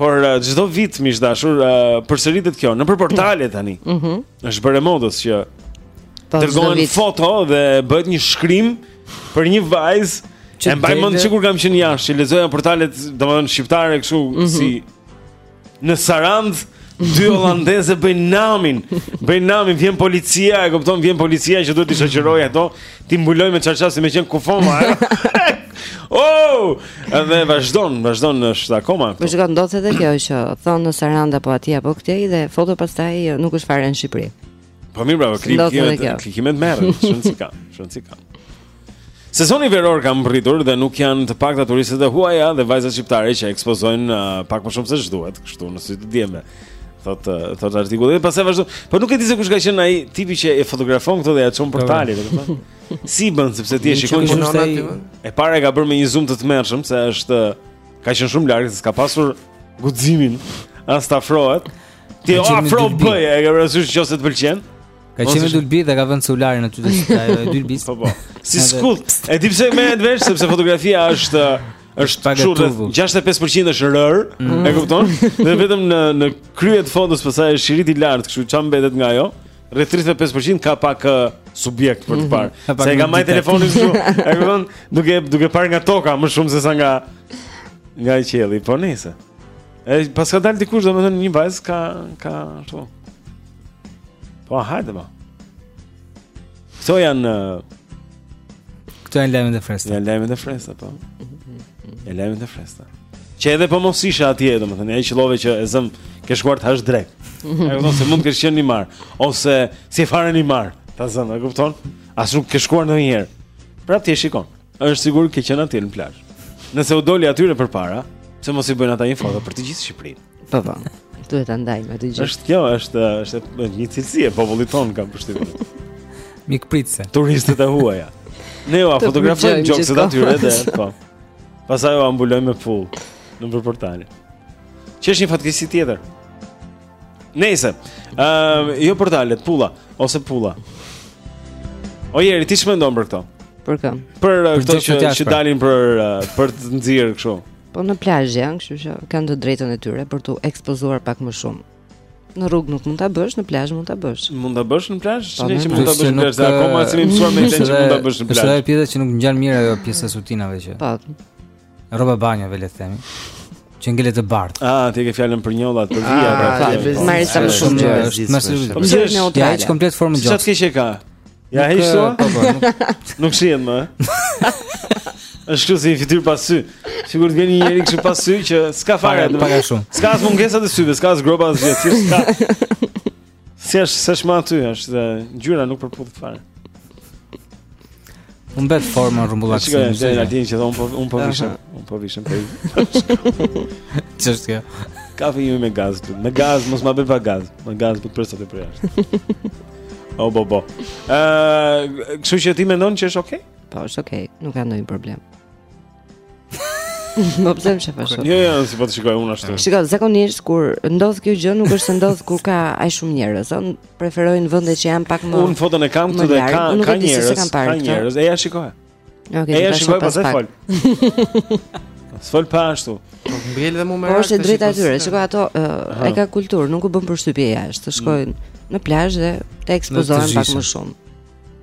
[SPEAKER 1] Por uh, çdo uh, vit miq të dashur, uh, përsëritet kjo nëpër portale tani.
[SPEAKER 4] Ëh. Mm -hmm.
[SPEAKER 1] Është bërë e modës që
[SPEAKER 4] po,
[SPEAKER 1] dërgohen foto dhe bëhet një shkrim për një vajzë e mbaj mend se kur kam qenë jashtë, që lexoja portalet, domethënë shqiptare kështu
[SPEAKER 4] mm -hmm.
[SPEAKER 1] si në Sarandë Dy holandeze bëjnë namin, bëjnë namin, vjen policia, e kupton, vjen policia që duhet t'i shoqërojë ato, t'i mbulojë me çarçaf si me qenë kufoma. Oh! Edhe vazhdon, vazhdon është akoma.
[SPEAKER 4] Po shiko ndodh dhe edhe kjo që thonë në Sarandë apo aty apo këtej dhe foto pastaj nuk është fare në Shqipëri.
[SPEAKER 1] Po mirë, bravo,
[SPEAKER 4] klikime,
[SPEAKER 1] klikimet merren, shumë si kam, shumë si kam. Sezoni veror ka mbërritur dhe nuk janë të pakta turistet e huaja dhe vajzat shqiptare që ekspozojnë uh, pak më shumë se ç'duhet, kështu në sy të djemve. Thotë uh, thotë artikulli, pastaj vazhdon. Po nuk e di se kush ka qenë ai tipi që e fotografon këto dhe ia çon portalit, e kupton? Si bën sepse ti e shikon
[SPEAKER 2] që aty.
[SPEAKER 1] E para e ka bërë me një zoom të tmerrshëm se është ka qenë shumë larg se s'ka pasur guximin as të afrohet. Ti
[SPEAKER 2] afrohu
[SPEAKER 1] bëje, e ke parasysh nëse të pëlqen?
[SPEAKER 2] Ka qenë me dylbi dhe ka vënë celularin aty te ajo dylbi.
[SPEAKER 1] Po po. Si skull. E di pse merret vesh sepse fotografia është është pak
[SPEAKER 2] shumë
[SPEAKER 1] 65% është rërë,
[SPEAKER 2] mm.
[SPEAKER 1] e kupton? Dhe vetëm në në krye të fotos pastaj është shiriti i lartë, kështu çfarë mbetet nga ajo. Rreth 35% ka pak subjekt për të
[SPEAKER 2] mhm.
[SPEAKER 1] parë.
[SPEAKER 2] Mm -hmm.
[SPEAKER 1] Se e ka marrë telefonin kështu, e kupton? Duke duke parë nga toka më shumë se sa nga nga qielli, po nëse. E paska dalë dikush domethënë një vajzë ka ka ashtu. Po hajde më. Këto janë
[SPEAKER 2] Këto janë lajmet e freskëta.
[SPEAKER 1] Janë lajmet e freskëta, po. Janë lajmet e freskëta. Që edhe po mos ishe atje, domethënë, ai qellove që e zëm, ke shkuar të hash drekë. I thonë se mund të kesh qenë njëherë ose s'ke fare njëherë. Ta zëm, e kupton? As nuk ke shkuar ndonjëherë. Prapë ti e shikon. Është sikur ke qenë atje në plazh. Nëse u doli atyre përpara, pse mos i bëjnë ata një foto për të gjithë Shqipërinë?
[SPEAKER 4] Po po. Duhet ta ndajmë atë gjë.
[SPEAKER 1] Është kjo, është është një cilësi e popullit tonë kam përshtypjen.
[SPEAKER 2] Mikpritëse.
[SPEAKER 1] Turistet e huaja. Ne u fotografojmë gjokset atyre dhe po. Pastaj u a mbulojmë me pullë në portale. Që është një fatkeqësi tjetër. Nëse, ë, uh, jo portalet, pulla ose pulla. O jeri, ti ç'mendon për këto?
[SPEAKER 4] Për kë?
[SPEAKER 1] Për, uh,
[SPEAKER 2] për
[SPEAKER 1] këto që, që dalin për uh, për të t'u nxirë kështu.
[SPEAKER 4] Po në plazh janë, kështu që kanë të drejtën e tyre për t'u ekspozuar pak më shumë. Në rrugë nuk mund ta bësh, në plazh mund ta bësh.
[SPEAKER 1] Mund ta bësh në plazh,
[SPEAKER 4] po,
[SPEAKER 1] ne që mund ta bësh në plazh, akoma s'jemi mësuar me të që mund ta bësh në plazh.
[SPEAKER 2] Është edhe pjesa që nuk ngjan mirë ajo pjesa e sutjenave që.
[SPEAKER 4] Po.
[SPEAKER 2] Rroba banjave le të themi. Që ngelet të bardhë.
[SPEAKER 1] Ah, ti ke fjalën për njollat, për vija,
[SPEAKER 3] ah,
[SPEAKER 1] për
[SPEAKER 3] fjalë.
[SPEAKER 4] Marrë sa më shumë ngjyrë.
[SPEAKER 2] Është më shumë.
[SPEAKER 1] Po mirë, ne
[SPEAKER 2] u tra. Është komplet formën
[SPEAKER 1] gjatë. Sa
[SPEAKER 2] të
[SPEAKER 1] kesh e ka? Ja hiç thua?
[SPEAKER 2] Po, po, nuk
[SPEAKER 1] nuk shihen më. Është kështu si fytyrë pa sy. Sigurisht vjen një njerëz kështu pa sy që s'ka fare,
[SPEAKER 2] paga shumë.
[SPEAKER 1] S'ka as mungesa të syve, s'ka as gropa asgjë, s'ka. Si është, si është më aty, është dhe ngjyra nuk përputhet fare.
[SPEAKER 2] Unë betë formën rrumbullak
[SPEAKER 1] si në zëgjë. Shiko, në që dhe unë po,
[SPEAKER 2] po
[SPEAKER 1] vishëm, unë po vishëm për i.
[SPEAKER 2] Ç'është kjo?
[SPEAKER 1] Kafe jemi me gaz, me gaz, mos ma bëj pa gaz, me gaz për përsa të përjashtë. O, bo, bo. Kështu që ti mendon që është okej?
[SPEAKER 4] Po, është okej, nuk ka ndonjë problem. Po pse më shef ashtu
[SPEAKER 1] Jo, jo, si po të shikoj unë ashtu
[SPEAKER 4] Shiko, zakonisht, kur ndodh kjo gjë Nuk është se ndodh kur ka aq shumë njerëz Ëh preferojnë vende që janë pak më
[SPEAKER 1] Unë foton e kam këtu dhe ka, ka njerëz Ka njerëz, e ja
[SPEAKER 4] shikoj
[SPEAKER 1] okay,
[SPEAKER 4] E ja
[SPEAKER 1] shikoj, pa
[SPEAKER 4] se
[SPEAKER 1] fol Sfol pa ashtu po,
[SPEAKER 3] Mbjell dhe mu merr
[SPEAKER 4] është e drejta atyre, shiko ato
[SPEAKER 1] uh,
[SPEAKER 4] E ka kulturë, nuk u bën për shtypje jashtë Të shkojnë në plazh dhe të ekspozohen pak më shumë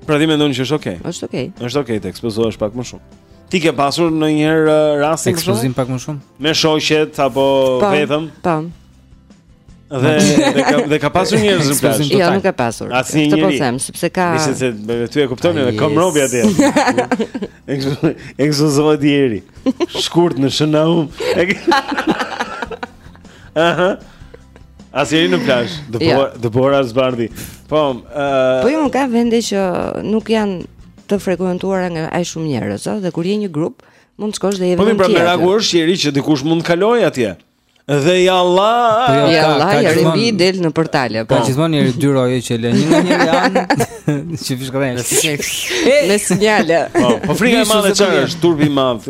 [SPEAKER 1] Pra ti mendon që është okay.
[SPEAKER 4] Është okay.
[SPEAKER 1] Është okay të ekspozohesh pak më shumë. Ti ke pasur ndonjëherë uh, rastin më
[SPEAKER 2] shumë?
[SPEAKER 1] Ekspozim
[SPEAKER 2] pak më shumë.
[SPEAKER 1] Me shoqet apo
[SPEAKER 4] pa,
[SPEAKER 1] vetëm?
[SPEAKER 4] Po.
[SPEAKER 1] Dhe dhe ka dhe ka pasur njerëz në plazh.
[SPEAKER 4] Jo, nuk ka pasur.
[SPEAKER 1] Asnjë
[SPEAKER 4] njeri. Atë
[SPEAKER 1] po
[SPEAKER 4] them, sepse ka.
[SPEAKER 1] Nisë se ty e
[SPEAKER 4] kupton
[SPEAKER 1] edhe ku
[SPEAKER 4] om
[SPEAKER 1] robi atje. Ekspozohesh deri. Shkurt në Shën Naum. Aha. Asnjeri në plazh, dë
[SPEAKER 4] jo.
[SPEAKER 1] bora, dëbora zbardhi. Po, ë uh...
[SPEAKER 4] Po jo, ka vende që nuk janë të frekuentuara nga aq shumë njerëz, ëh, dhe kur je një grup, mund të shkosh dhe je
[SPEAKER 1] po,
[SPEAKER 4] vetëm
[SPEAKER 1] pra,
[SPEAKER 4] ti.
[SPEAKER 1] Po
[SPEAKER 4] pra, meraku
[SPEAKER 1] është gjiri që dikush mund të kalojë atje. Dhe ja Allah,
[SPEAKER 2] po jo,
[SPEAKER 4] ja Allah, ja rëmbi del në portale.
[SPEAKER 2] Ka gjithmonë një a dy roje që lë në një anë që fishkëllen.
[SPEAKER 4] Me sinjale.
[SPEAKER 1] Po, po frika e madhe çfarë është? Turpi i madh,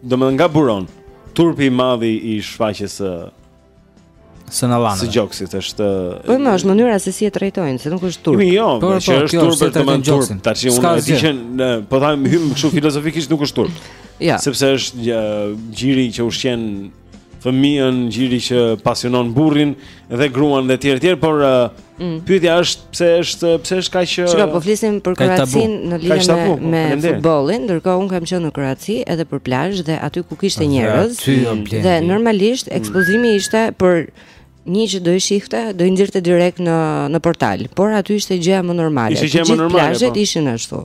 [SPEAKER 1] domethënë nga buron. Turpi i madh i shfaqjes së
[SPEAKER 2] Së në lanë
[SPEAKER 1] Së gjoksit është
[SPEAKER 4] Po më është mënyra se si e trajtojnë Se nuk është turp
[SPEAKER 1] Imi jo
[SPEAKER 2] po,
[SPEAKER 1] po, Që është turp për domethënë turp
[SPEAKER 2] Tashi
[SPEAKER 1] unë e di që Po t'i hymë kështu filozofikisht nuk është turp
[SPEAKER 4] Ja
[SPEAKER 1] Sepse është gjiri që ushqen Fëmijën gjiri që pasionon burrin Dhe gruan dhe tjerë tjerë Por
[SPEAKER 4] Mm.
[SPEAKER 1] Pyetja është pse është pse është kaq që
[SPEAKER 4] Shiko po flisim për Kroacinë në lidhje me
[SPEAKER 1] po,
[SPEAKER 4] me futbollin, ndërkohë un kam qenë në Kroaci edhe për plazh dhe aty ku kishte
[SPEAKER 2] ah,
[SPEAKER 4] njerëz. Dhe normalisht mm. ekspozimi ishte për një që do i shihte, do i nxirrte direkt në në portal, por aty ishte gjëja më normale.
[SPEAKER 1] Ishte gjëja më normale.
[SPEAKER 4] Gjithë plazhet
[SPEAKER 1] po.
[SPEAKER 4] ishin ashtu.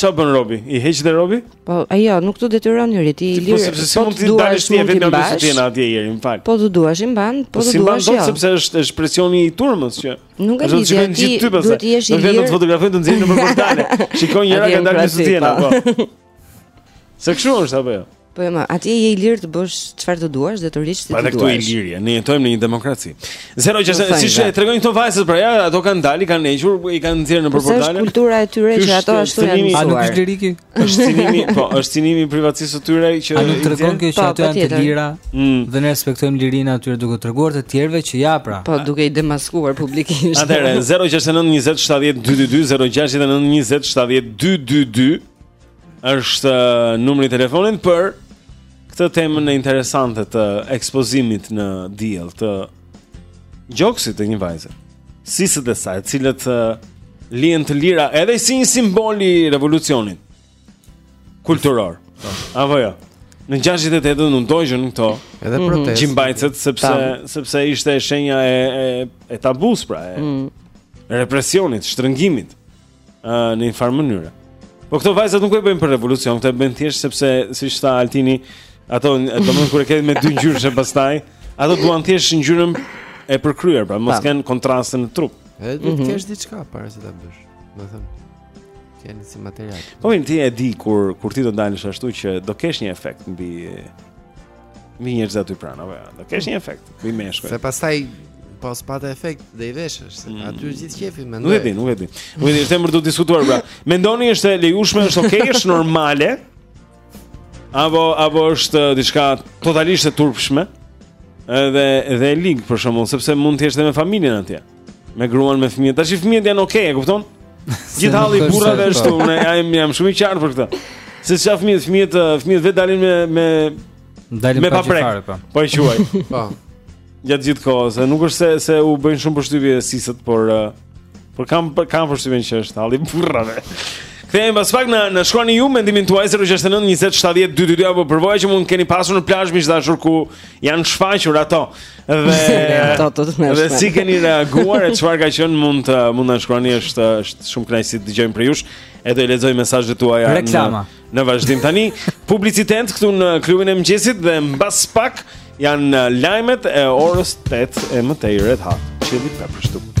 [SPEAKER 1] Ça bën robi? I heq dhe robi?
[SPEAKER 4] Po, ajo, nuk të detyron njeri ti je
[SPEAKER 1] po,
[SPEAKER 4] lirë.
[SPEAKER 1] Po, sepse si
[SPEAKER 4] po
[SPEAKER 1] mund
[SPEAKER 4] të
[SPEAKER 1] dalësh ti vetëm me sutjena atje njeri, më fal.
[SPEAKER 4] Po, të duash i mban, po,
[SPEAKER 1] po
[SPEAKER 4] të
[SPEAKER 1] duash jo.
[SPEAKER 4] Po,
[SPEAKER 1] si
[SPEAKER 4] mban,
[SPEAKER 1] sepse është, është presioni i turmës që...
[SPEAKER 4] Nuk e di
[SPEAKER 1] që
[SPEAKER 4] ti duhet të jesh i
[SPEAKER 1] lirë. Ne vetëm
[SPEAKER 4] të
[SPEAKER 1] fotografojnë të nxjerrin nëpër portale. Shiko njëra ka dalë me sutjena, po. Se këshu është, apo jo?
[SPEAKER 4] Po jema, jo, atje je i lirë të bësh çfarë të duash dhe të rrish si të
[SPEAKER 1] duash. Pra këtu je
[SPEAKER 4] i
[SPEAKER 1] lirë, ne jetojmë në një demokraci.
[SPEAKER 4] Zero
[SPEAKER 1] që
[SPEAKER 4] si
[SPEAKER 1] e tregojnë këto vajzat pra ja, ato kanë dalë, kanë ndenjur, i kanë nxjerrë nëpër
[SPEAKER 4] portale. Është kultura e tyre që ato ashtu janë
[SPEAKER 1] mësuar.
[SPEAKER 2] A nuk është liri kjo?
[SPEAKER 1] Është cenimi, po, është cenimi i privatësisë së tyre që
[SPEAKER 2] A nuk tregon kjo që
[SPEAKER 4] po,
[SPEAKER 2] ato janë të lira
[SPEAKER 1] mm.
[SPEAKER 2] dhe ne respektojmë lirinë e tyre duke treguar të tjerëve që ja pra.
[SPEAKER 4] Po duke i demaskuar publikisht.
[SPEAKER 1] Atëherë 069 20 70 222 069 20 70 222 Është uh, numri i telefonit për këtë temën interesante të ekspozimit në diell të gjoksit të një vajze. Sisët e saj, të cilat uh, lihen të lira edhe si një simbol i revolucionit kulturor. Apo jo. Në 68 u dogjën këto.
[SPEAKER 3] Edhe mhm. protestë.
[SPEAKER 1] Gjimbajtëset sepse
[SPEAKER 4] Tam.
[SPEAKER 1] sepse ishte shenja e e, e tabusë pra, e
[SPEAKER 4] mm.
[SPEAKER 1] represionit, shtrëngimit. uh, në një farë mënyre. Po këto vajzat nuk e bëjnë për revolucion, këto e bëjnë thjesht sepse siç tha Altini, ato domethënë kur e ke me dy ngjyrëshe pastaj, ato duan thjesht ngjyrën e përkryer, pra mos kanë kontraste në trup.
[SPEAKER 3] Edhe duhet të mhm. kesh diçka para se ta bësh. Domethënë janë si material.
[SPEAKER 1] Po mirë, ti e di kur kur ti do dalësh ashtu që do kesh një efekt mbi Mbi njerëz aty pranë, apo jo, do kesh një efekt mbi meshkuj.
[SPEAKER 3] Se pastaj po s'pati efekt dhe i veshësh, se mm. aty është gjithë qejfi mendoj.
[SPEAKER 1] Nuk e di, nuk e di. Nuk e di, është për të diskutuar pra. Mendoni është e lejueshme, është okay, është normale? Apo apo është uh, diçka totalisht e turpshme? Edhe edhe e lig për shembull, sepse mund të jesh edhe me familjen atje. Me gruan me fëmijët. Tash fëmijët janë okay, e kupton? Gjithë halli
[SPEAKER 2] i
[SPEAKER 1] burrave është
[SPEAKER 2] këtu,
[SPEAKER 1] unë jam jam shumë i qartë për këtë. Se çfarë fëmijët, fëmijët, fëmijët vetë dalin me me
[SPEAKER 2] dalin
[SPEAKER 1] me
[SPEAKER 2] pa brekë. Po.
[SPEAKER 1] po e quaj.
[SPEAKER 3] Po.
[SPEAKER 1] Gjatë gjithë kohës, nuk është se se u bëjnë shumë përshtypje sisat, por por kam kam përshtypjen që është halli i burrave. Kthehemi pas pak na na shkruani ju mendimin tuaj 069 20 70 222 apo përvoja që mund keni pasur në plazh miq të dashur ku janë shfaqur ato. Dhe dhe si keni reaguar e çfarë ka qenë mund të mund na shkruani është është shumë kënaqësi të dëgjojmë prej jush. E do i lexojmë mesazhet tuaja në në vazhdim tani. Publicitet këtu në klubin e mëngjesit dhe mbas pak janë lajmet e orës 8 e më tej Red Hot Chili Peppers. Shtu.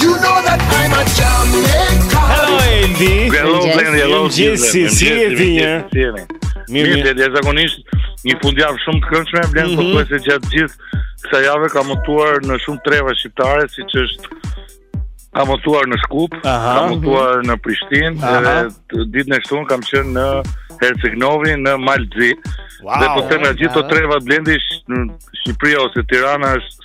[SPEAKER 8] You know that I'm a Jamaica.
[SPEAKER 1] Hello Eldi.
[SPEAKER 9] Hello Blendi, hello
[SPEAKER 1] Gjithë si si je ti një. Mirë,
[SPEAKER 9] mirë, dhe zakonisht një fundjavë shumë të këndshme Blendi, mm -hmm. pothuajse gjatë gjithë kësaj jave kam udhëtuar në shumë treva shqiptare, siç është kam udhëtuar në Shkup,
[SPEAKER 1] Aha,
[SPEAKER 9] kam udhëtuar mm -hmm. në Prishtinë,
[SPEAKER 1] Aha.
[SPEAKER 9] dhe ditën e shtunë kam qënë në Hercegnovi, në Mal të Zi,
[SPEAKER 1] wow,
[SPEAKER 9] dhe po të them nga gjithë këto treva Blendi, Shqipëria ose Tirana është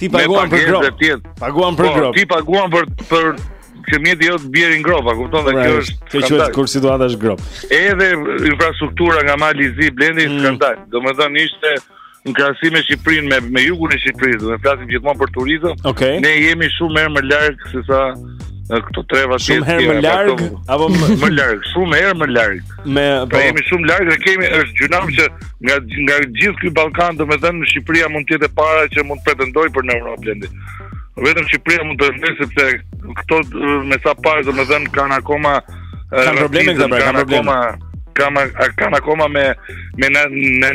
[SPEAKER 1] Ti paguan për grop. Paguan për
[SPEAKER 9] po,
[SPEAKER 1] grop.
[SPEAKER 9] Ti paguan për për që mjeti jot të bjerë në grop, a kupton se kjo është
[SPEAKER 1] kjo quhet kur situata është grop.
[SPEAKER 9] Edhe infrastruktura nga Mali i Zi Blendi
[SPEAKER 1] mm.
[SPEAKER 9] skandal. Domethënë ishte në krahasim me Shqipërinë me me jugun e Shqipërisë, ne flasim gjithmonë për turizëm.
[SPEAKER 1] Okay.
[SPEAKER 9] Ne jemi shumë herë më larg se sa këto treva.
[SPEAKER 1] Shumë herë më larg apo më
[SPEAKER 9] larg, shumë herë më larg.
[SPEAKER 1] Me
[SPEAKER 9] po,
[SPEAKER 1] po
[SPEAKER 9] jemi shumë larg dhe kemi është gjynah që nga nga gjithë ky Ballkan, domethënë Shqipëria mund të jetë e para që mund të pretendojë për në Europë Blendi. Vetëm Shqipëria mund të ndërë sepse këto me sa pashë domethënë kanë akoma
[SPEAKER 1] kanë probleme këta, pra, kanë probleme.
[SPEAKER 9] Kanë kanë akoma me me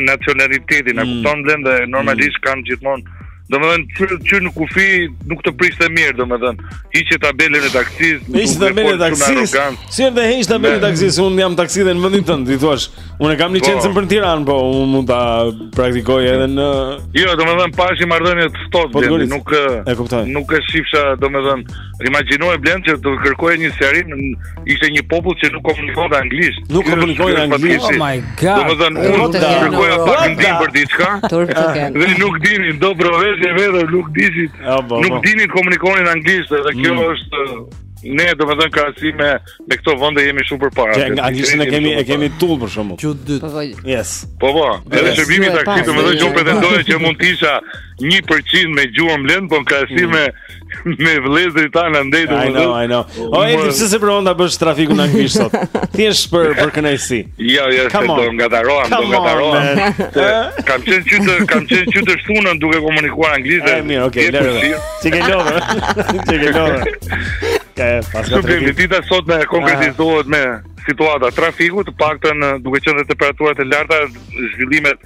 [SPEAKER 9] nacionalitetin,
[SPEAKER 1] mm.
[SPEAKER 9] e kupton Blend dhe normalisht mm. kanë gjithmonë Domethënë që, që në kufi nuk të prisnin mirë, domethënë Hiqe tabelën e taksisë
[SPEAKER 1] Hiqe tabelën e taksisë Si edhe hiqe tabelën e taksisë Unë jam taksi dhe në vendin tënd t'i thuash Unë e kam po. licencën për Tiranë Po unë mund ta praktikoj edhe në
[SPEAKER 9] Jo, domethënë pashë marrëdhëniet të ftohta
[SPEAKER 1] po,
[SPEAKER 9] Nuk, e nuk e shifsha domethënë Imagjino Blend që të kërkoje një sqarim, ishte një popull që nuk komunikonte anglisht.
[SPEAKER 1] Nuk komunikonte anglisht.
[SPEAKER 2] Oh my god.
[SPEAKER 9] Domethënë unë
[SPEAKER 2] do të
[SPEAKER 9] kërkoja pak ndihmë për diçka. Dhe nuk dinin, do provesh e vetëm nuk
[SPEAKER 1] dinin.
[SPEAKER 9] Nuk dinin të komunikonin anglisht, edhe kjo
[SPEAKER 1] mm.
[SPEAKER 9] është ne domethënë krahasim me me këto vende jemi shumë përpara.
[SPEAKER 1] Ja, anglishten e kemi e kemi tull për shkakun.
[SPEAKER 3] Ju dy.
[SPEAKER 4] Po, po.
[SPEAKER 1] Yes.
[SPEAKER 9] Po po. Edhe shërbimi
[SPEAKER 4] i
[SPEAKER 9] taksit domethënë që unë pretendoj që mund të isha 1% me gjuhën lënë, por krahasim mm. me me vëllezërit tanë andej do.
[SPEAKER 1] I know, I know. O e pse se provon ta bësh trafikun anglisht sot? Thjesht për për kënaqësi.
[SPEAKER 9] Jo, jo, se do ngatarohem, do ngatarohem. Kam qenë gjithë, kam qenë gjithë të shtunën duke komunikuar anglisht.
[SPEAKER 1] Ai mirë, okay,
[SPEAKER 9] lëre.
[SPEAKER 1] Ti ke lëre. Ti ke lëre. Ka pas ka
[SPEAKER 9] trafik. Dita sotme konkretizohet me situata trafiku, të paktën duke qenë se temperaturat e larta, zhvillimet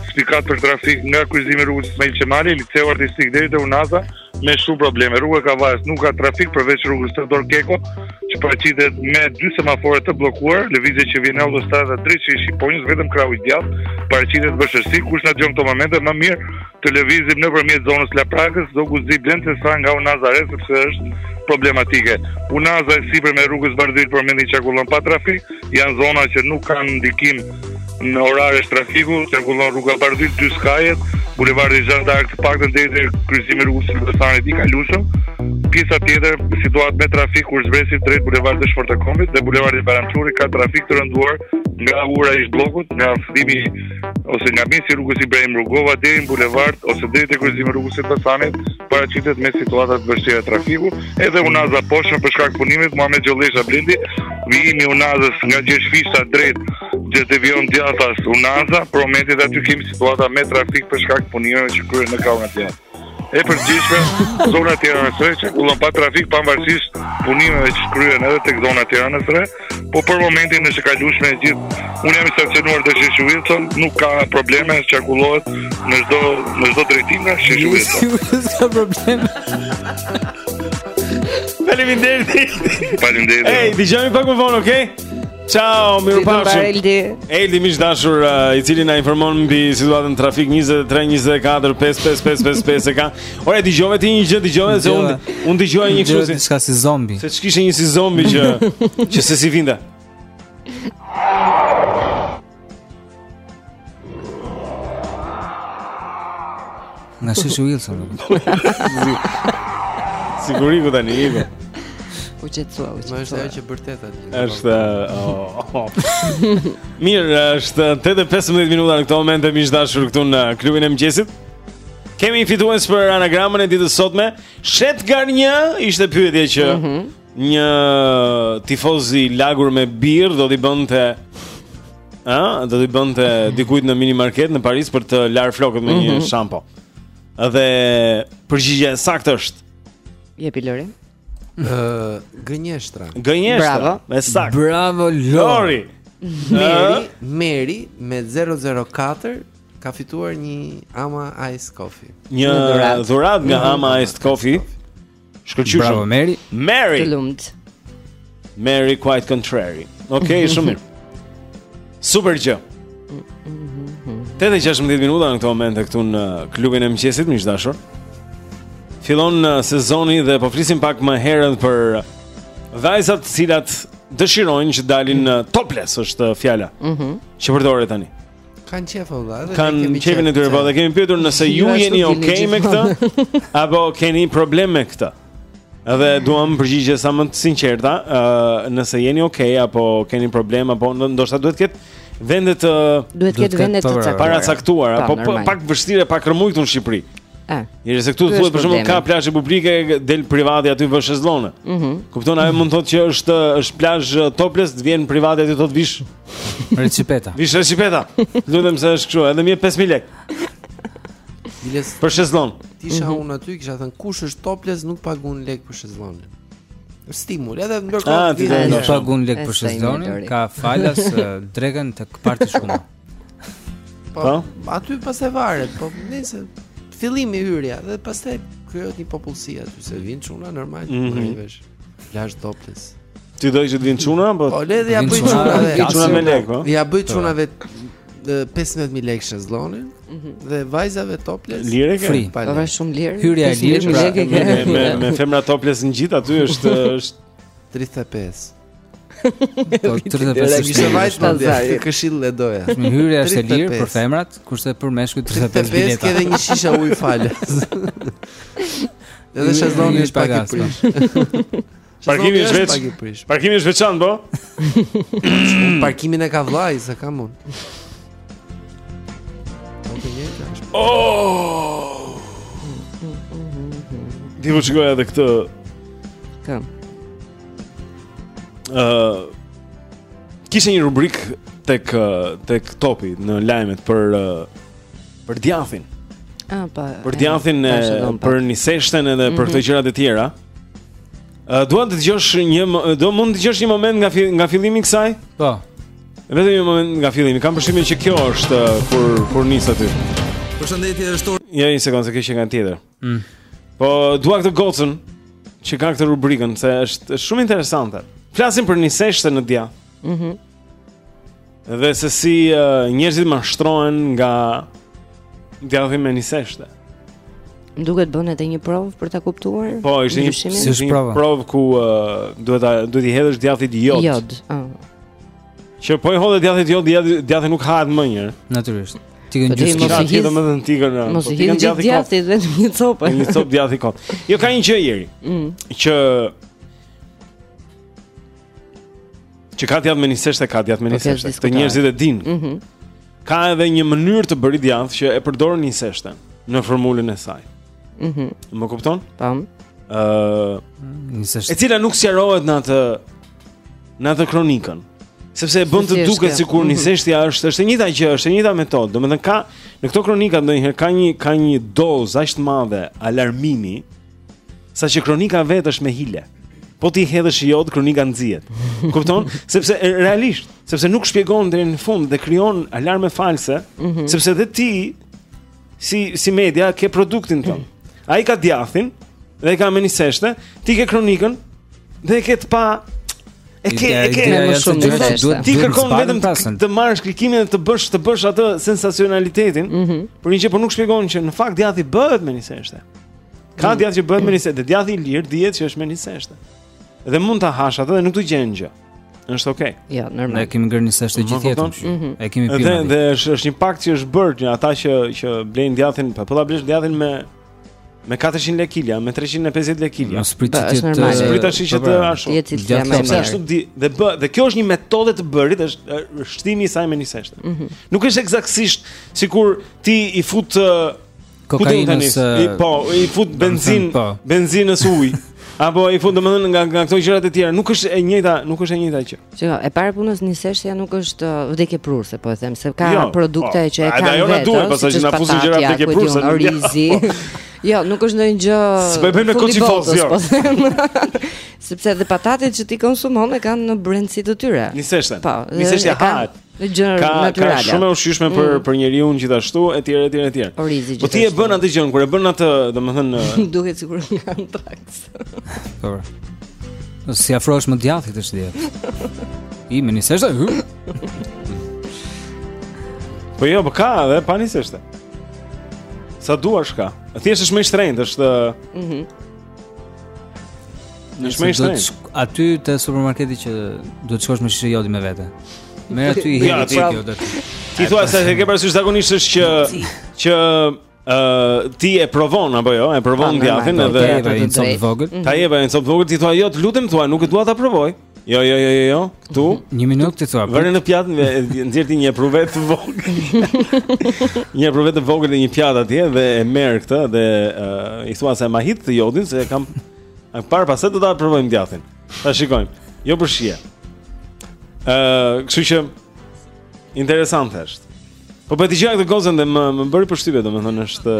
[SPEAKER 9] spikat për trafik nga kryqëzimi i rrugës Ismail Qemali, liceu artistik deri te Unaza me shumë probleme. Rruga e Kavajës nuk ka trafik përveç rrugës Teodor Keko, që paraqitet me dy semafore të bllokuar, lëvizja që vjen nga autostrada drejt Shqipërisë Shqiponjës vetëm krahu i djathtë paraqitet vështirësi, kush na dëgjon këto momente më mirë të lëvizin nëpërmjet zonës së Laprakës, Dogana Blendi sesa nga Unaza e Re sepse është problematike. Unaza e sipërme e rrugës Bardhyl për momentin qarkullon pa trafik, janë zona që nuk kanë ndikim Në orare trafiku, qarkullon rruga Bardhyl, dy skajet, bulevardi Zhandark, të paktën deri te kryqëzimi rrugës së Elbasanit i kalueshëm, pjesa tjetër, situatë me trafik, kur zbresit drejt bulevardit Dëshmorët e Kombit dhe bulevardi Bajram Curri, ka trafik të rënduar nga ura e ish-Bllokut, nga fillimi ose nga mesi rrugës Ibrahim Rugova, deri në bulevard, ose deri te kryqëzimi rrugës së Elbasanit, paraqitet me situata të vështira trafiku, edhe unaza poshtë për shkak punimit, Muhamet Gjollesha Blendi, Vijimi Unazës nga Gjergj Fishta drejt që devijon djathtas Unaza, për momentin aty kemi situata me trafik për shkak punimeve që kryhen në kahun e djathtë. E përgjithshme, zona e Tiranës së Re qarkullon pa trafik pavarësisht punimeve që kryhen edhe tek zona e Tiranës së Re, po për momentin është e kalueshme e gjithë. Unë jam i stacionuar te Sheshi Wilson, nuk ka probleme, qarkullohet në çdo në çdo drejtim nga Sheshi Wilson.
[SPEAKER 2] Nuk ka probleme.
[SPEAKER 1] Faleminderit.
[SPEAKER 9] Faleminderit.
[SPEAKER 1] Ej, dëgjojmë pak më vonë, okay? Ciao, mirupafshim.
[SPEAKER 4] Eldi.
[SPEAKER 1] Eldi miq të dashur, uh, i cili na informon mbi situatën në trafik 23 24 55 55 55 ka. Ora dëgjove ti një gjë, dëgjove se un un dëgjova një kështu si
[SPEAKER 2] çka si zombi.
[SPEAKER 1] Se ç'kishte një si zombi që që se si vinte.
[SPEAKER 2] Nga Sheshi Wilson.
[SPEAKER 1] Siguri iku tani iku.
[SPEAKER 4] U qetësua, u
[SPEAKER 3] qetësua. Është ajo që bërtet aty.
[SPEAKER 1] Është, oh. oh. Mirë, është 8:15 minuta në këtë moment e miq të dashur këtu në klubin e mëngjesit. Kemi fitues për anagramën e ditës së sotme. Shet Garnjë ishte pyetja që mm -hmm. Një tifoz i lagur me birrë do t'i bënte ë, do t'i bënte dikujt në minimarket në Paris për të larë flokët me një
[SPEAKER 4] mhm.
[SPEAKER 1] shampo. Dhe përgjigja e saktë është
[SPEAKER 4] Jepi Lori.
[SPEAKER 3] Ë, gënjeshtra.
[SPEAKER 1] Gënjeshtra.
[SPEAKER 4] Bravo.
[SPEAKER 1] E saktë.
[SPEAKER 2] Bravo Lori.
[SPEAKER 3] Meri, Meri me 004 ka fituar një Ama Ice Coffee.
[SPEAKER 1] Një
[SPEAKER 4] dhuratë
[SPEAKER 1] nga Ama Ice Coffee. Shkëlqyshëm.
[SPEAKER 2] Bravo Mary.
[SPEAKER 1] Mary.
[SPEAKER 4] Të lumtë.
[SPEAKER 1] Mary quite contrary. Okej, okay, shumë mirë. Super gjë. Tetë e 16 minuta në këto momente këtu në klubin e mëngjesit, miq të dashur. Fillon uh, sezoni dhe po flisnim pak më herët për vajzat të cilat dëshirojnë që të dalin uh, topless është uh, fjala.
[SPEAKER 4] Mhm.
[SPEAKER 1] Mm që përdoret tani.
[SPEAKER 3] Kanë qejf o vëlla,
[SPEAKER 1] kanë qejfin e tyre, po dhe kemi pyetur nëse ju jeni okay me këtë apo keni problem me këtë. Edhe duam përgjigje sa më të sinqerta, uh, nëse jeni okay apo keni problem apo ndoshta duhet të ketë vende të
[SPEAKER 4] duhet të ketë vende të caktuara. Të
[SPEAKER 1] caktuara, po,
[SPEAKER 4] po
[SPEAKER 1] pak vështirë, pak rrëmujë këtu në Shqipëri.
[SPEAKER 4] Ëh.
[SPEAKER 1] Jeri se këtu thuhet për shembull ka plazhe publike, del privati aty vë shezlongë.
[SPEAKER 4] Mhm.
[SPEAKER 1] Kupton, ajo mund të thotë që është është plazh topless, të vjen privati aty thotë vish
[SPEAKER 2] Recipeta.
[SPEAKER 1] Vish recipeta. Lutem të jetë kështu, edhe më 5000 lekë.
[SPEAKER 3] Biles.
[SPEAKER 1] Për shezllon.
[SPEAKER 3] T'isha
[SPEAKER 4] mm -hmm.
[SPEAKER 3] unë aty, kisha thënë kush është topless nuk paguan lek për shezllonin. Stimul, edhe ndërkohë ah,
[SPEAKER 1] ti
[SPEAKER 2] nuk paguan lek për
[SPEAKER 4] shezllonin,
[SPEAKER 2] ke falas drekën te parti shkumë.
[SPEAKER 3] Po, po, aty pastaj varet, po nis te fillimi hyrja dhe pastaj krijohet një popullsi aty se vijnë çuna normal mm -hmm. Plazh topless.
[SPEAKER 1] Ti do që të vinë çuna apo?
[SPEAKER 3] Po le dhe
[SPEAKER 2] ia
[SPEAKER 3] bëj çunave.
[SPEAKER 1] Ja çuna me lek, po.
[SPEAKER 3] Ia bëj çunave 15000 lekë shezllonin mhm. dhe vajzave topless
[SPEAKER 1] lirë ke
[SPEAKER 2] free
[SPEAKER 4] po është shumë lirë
[SPEAKER 2] hyrja e lirë pra,
[SPEAKER 1] me me femra topless në gjithë aty është është
[SPEAKER 3] 35
[SPEAKER 2] Po 35 është
[SPEAKER 3] një
[SPEAKER 2] vajzë
[SPEAKER 3] me
[SPEAKER 4] vajzë.
[SPEAKER 3] Këshill le doja.
[SPEAKER 2] Një hyrje është e lirë për femrat, kurse për meshkujt 35 bileta.
[SPEAKER 3] 35 ke edhe një shishe ujë falas. Edhe shezlloni është pak i prishur.
[SPEAKER 1] Parkimi është veç. Parkimi është veçmas, po.
[SPEAKER 3] Parkimin e ka vllai, s'e kam unë.
[SPEAKER 1] Oh! Divo shkoj edhe këtë.
[SPEAKER 4] Kam.
[SPEAKER 1] ë uh, kishte një rubrikë tek tek topi në lajmet për uh, për djathin.
[SPEAKER 4] Ah, po.
[SPEAKER 1] Për djathin e për niseshtenë edhe mm
[SPEAKER 4] -hmm.
[SPEAKER 1] për këto mhm. gjëra të tjera. Ë uh, dua ta dëgjosh një do mund të dëgjosh një moment nga nga fillimi i kësaj?
[SPEAKER 2] Po.
[SPEAKER 1] Vetëm një moment nga fillimi. Kam përshtypjen që kjo është uh, kur kur nis aty.
[SPEAKER 10] Përshëndetje, është.
[SPEAKER 1] Ja, një sekondë, se kjo qenka një tjetër.
[SPEAKER 2] Mm.
[SPEAKER 1] Po dua këtë gocën që ka këtë rubrikën se është shumë interesante. Flasin për niseshte në djathë.
[SPEAKER 4] Mhm.
[SPEAKER 1] Mm dhe se si uh, njerëzit mashtrohen nga djathi me niseshte.
[SPEAKER 4] Më duket bën edhe një provë për ta kuptuar.
[SPEAKER 1] Po, ishte një, si një provë ku uh, duhet ta duhet t'i hedhësh djathit jod.
[SPEAKER 4] Jod. Uh.
[SPEAKER 1] Që po i hodhe djathit jod, djathi nuk hahet më njëherë
[SPEAKER 2] Natyrisht Ti ke gjysmë
[SPEAKER 4] kile
[SPEAKER 1] djathë domethënë ti gërr në
[SPEAKER 4] Mos i hidh gjithë djathit vetëm një copë
[SPEAKER 1] Një copë djathi kot Jo ka një gjë njeri
[SPEAKER 4] mm.
[SPEAKER 1] Që Që ka djathë me niseshte, ka djathë me
[SPEAKER 4] po,
[SPEAKER 1] niseshte
[SPEAKER 4] Të
[SPEAKER 1] njerëzit e dinë
[SPEAKER 4] mhm.
[SPEAKER 1] Ka edhe një mënyrë të bëri djathë që e përdor niseshtenë Në formulën e saj
[SPEAKER 4] mhm.
[SPEAKER 1] Më kupton? Tam
[SPEAKER 2] uh,
[SPEAKER 1] E cila nuk sqarohet në atë në atë kronikën. Sepse e bën të duket sikur
[SPEAKER 4] mhm.
[SPEAKER 1] niseshtja është është e njëjta gjë, është e njëjta metodë. Domethënë ka në këto kronika ndonjëherë ka një ka një dozë aq të madhe alarmimi sa që kronika vetë është me hile. Po t'i hedhësh jod kronika nxihet. Kupton? Sepse realisht, sepse nuk shpjegon deri në fund dhe krijon alarme false,
[SPEAKER 4] mm -hmm.
[SPEAKER 1] sepse dhe ti si si media ke produktin tënd. Ai ka djathin dhe ka me niseshte, ti ke kronikën dhe ke të pa e ke e ke
[SPEAKER 2] më shumë të thjeshtë.
[SPEAKER 1] Ti kërkon vetëm të marrësh klikimin dhe të bësh të bësh atë sensacionalitetin. Mm -hmm. Por një gjë po nuk shpjegon që në fakt djathi bëhet me niseshte. Ka mm. djathë që bëhet me niseshte, djathi i lirë dihet që është me niseshte. Dhe mund ta hash atë dhe nuk të gjen gjë. Është okay.
[SPEAKER 4] Jo, normal.
[SPEAKER 2] Ne kemi ngrënë niseshte
[SPEAKER 1] të
[SPEAKER 2] gjithë jetën.
[SPEAKER 4] Mhm.
[SPEAKER 2] E kemi pirë.
[SPEAKER 1] Dhe dhe është është një pakt që është bërë nga ata që që blejnë djathin, po po ta blesh djathin me me 400 lekë kilen, me 350 lekë kilen.
[SPEAKER 2] Mos prit
[SPEAKER 4] ti
[SPEAKER 2] të
[SPEAKER 1] mos prit tash që të ashtu.
[SPEAKER 4] Ti ti jam më.
[SPEAKER 1] Ashtu di dhe bë dhe kjo është një metodë të bëri, është shtimi i saj me niseshte. Mhm. Nuk është ekzaktësisht sikur ti i fut
[SPEAKER 2] kokainës
[SPEAKER 1] po i fut benzinë
[SPEAKER 2] po.
[SPEAKER 1] benzinës ujë apo i fut domethënë nga nga këto gjërat e tjera nuk është e njëjta nuk është e njëjta gjë
[SPEAKER 4] se e para punës niseshtja nuk është uh, vdekjeprurëse po e them se ka
[SPEAKER 1] jo,
[SPEAKER 4] produkte
[SPEAKER 1] po,
[SPEAKER 4] që e kanë vetë
[SPEAKER 1] ajo
[SPEAKER 4] duhet
[SPEAKER 1] pastaj na fusin gjëra vdekjeprurëse jo
[SPEAKER 4] orizi Jo, nuk është ndonjë gjë.
[SPEAKER 1] S'po bëjmë koçi
[SPEAKER 4] fos,
[SPEAKER 1] jo.
[SPEAKER 4] Po Sepse edhe patatet që ti konsumon e kanë në brendësi të tyre.
[SPEAKER 1] Niseshtën.
[SPEAKER 4] Po,
[SPEAKER 1] niseshtja hahet.
[SPEAKER 4] Një gjë
[SPEAKER 1] natyrale. Ka
[SPEAKER 4] ka
[SPEAKER 1] shumë e ushqyeshme për
[SPEAKER 4] mm.
[SPEAKER 1] për njeriu gjithashtu etj etj etj.
[SPEAKER 4] Orizi gjithashtu.
[SPEAKER 1] Po ti e bën atë gjën kur e bën atë, domethënë
[SPEAKER 4] duket sikur është antraks.
[SPEAKER 2] Po. S'i afrohesh më djathit është djathi me niseshte.
[SPEAKER 1] Po jo, po ka edhe pa niseshte. Sa duash ka. Thjesht është më i shtrenjtë, është.
[SPEAKER 4] Mhm.
[SPEAKER 1] Mm Është më i shtrenjtë
[SPEAKER 2] Aty te supermarketi që duhet shkosh me shishe jodi me vete Me aty i hedh
[SPEAKER 1] ti
[SPEAKER 2] te kjo
[SPEAKER 1] Ti thua se e ke parasysh zakonisht është që Që ti e provon apo jo, e provon djathin edhe
[SPEAKER 4] ta
[SPEAKER 2] jep
[SPEAKER 4] ai
[SPEAKER 2] një copë vogël.
[SPEAKER 1] Ta jep ai një copë vogël, ti thua jo, të lutem thua, nuk e dua ta provoj. Jo, jo, jo, jo, jo, këtu.
[SPEAKER 2] Një minutë ti thua.
[SPEAKER 1] Vëre në pjatë më nxjerr ti një provëz të vogël. një provëz të vogël në një pjatë atje dhe e merr këtë dhe uh, i thua se ma hidh ti jodin se kam për, pastaj do ta provojmë djathin. Ta shikojmë. Jo për shije. Ë, uh, kështu që interesant është. Po po dëgjoj këtë gocën dhe më më bëri përshtypje domethënë është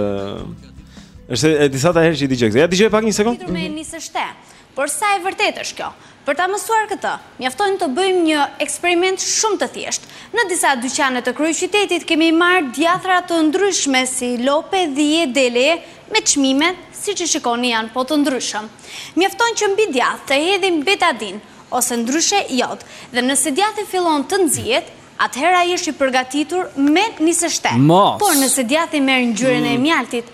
[SPEAKER 1] është e disata herë që i dëgjoj. Ja dëgjoje pak një sekond.
[SPEAKER 11] Titur me niseshte. Por sa e vërtetë është kjo? Për ta mësuar këtë, mjafton të bëjmë një eksperiment shumë të thjeshtë. Në disa dyqane të kryeqytetit kemi marrë djathra të ndryshme si lope, dhie, deleje, me çmime, siç i shikoni janë po të ndryshëm. Mjafton që mbi djathë të hedhim betadinë, ose ndryshe jod, dhe nëse djathi fillon të nxihet, atëherë ai është i përgatitur me
[SPEAKER 2] niseshte.
[SPEAKER 11] Por nëse djathi merr ngjyrën e mjaltit,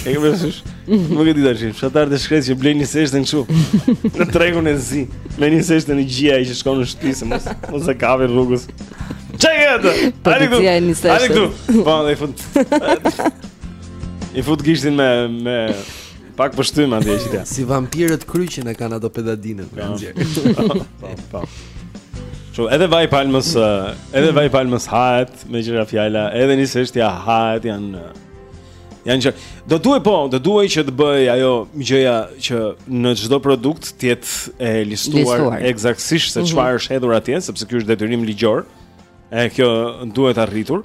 [SPEAKER 1] E ke përsësh? Nuk e di tash, fshatar të shkretë që blejnë një niseshte kështu Në tregun e zi Me niseshte gjëja i që shkonë në shtisë Mos, mos e kavi rrugës Qa e
[SPEAKER 4] këtë? Ali këtu,
[SPEAKER 1] ali këtu Po, dhe i fut I fut gishtin me, me Pak pështymë andej e qitja
[SPEAKER 3] Si vampirët kryqin e kanë ato betadinën
[SPEAKER 1] Po, po, po, po. Që edhe vaj palmës Edhe vaj palmës hahet Me gjera fjalla Edhe niseshteja hahet janë Janë që do duhej po, do duhej që të bëhej ajo gjëja që në çdo produkt të jetë e listuar eksaktësisht se
[SPEAKER 4] mhm.
[SPEAKER 1] çfarë mm -hmm. është hedhur atje, sepse ky është detyrim ligjor. E kjo duhet arritur.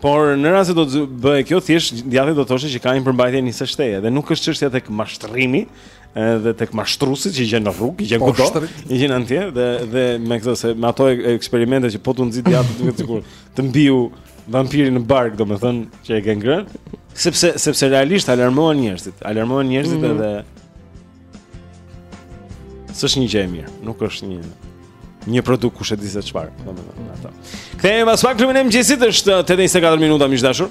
[SPEAKER 1] Por në rast se do të bëhej kjo thjesht djathi do të thoshte që ka një përmbajtje niseshteje dhe nuk është çështja tek mashtrimi, edhe tek mashtruesit që gjen në rrugë, gjen kudo, i gjen andej dhe dhe me këtë se me ato eksperimente që po t'u nxi djathi duket sikur të mbiu vampiri në bark, domethënë që e ke ngrënë, sepse sepse realisht alarmohen njerëzit, alarmohen njerëzit
[SPEAKER 4] mm -hmm.
[SPEAKER 1] edhe s'është një gjë e mirë, nuk është një një produkt kush e di se çfarë, domethënë ato. Kthehemi pas pak klubin e mëngjesit është 8:24 minuta miq
[SPEAKER 12] të
[SPEAKER 1] dashur.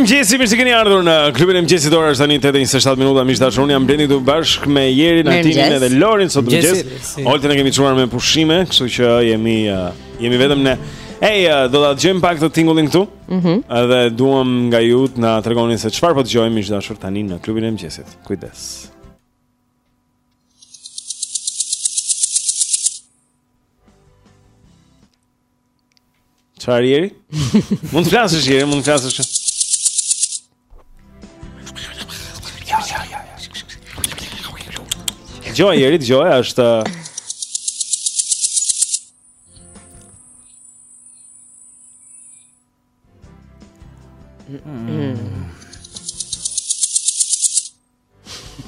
[SPEAKER 1] mëngjesi, mirë se keni ardhur në klubin e mëngjesit. Ora është tani 8:27 minuta. Miq të dashur, unë jam Blendi këtu bashkë me Jerin, Altinin dhe Lorin sot mëngjes. Oltën e kemi çuar me pushime, kështu që jemi uh, jemi vetëm ne. Ej, uh, do ta dëgjojmë pak këtë tingullin këtu.
[SPEAKER 4] Mhm.
[SPEAKER 1] Mm Edhe duam nga ju të na tregoni se çfarë po dëgjojmë miq të dashur tani në klubin e mëngjesit. Kujdes. Çfarë Jeri? mund të flasësh Jeri, mund të flasësh. Dëgjoje Jeri, dëgjoje është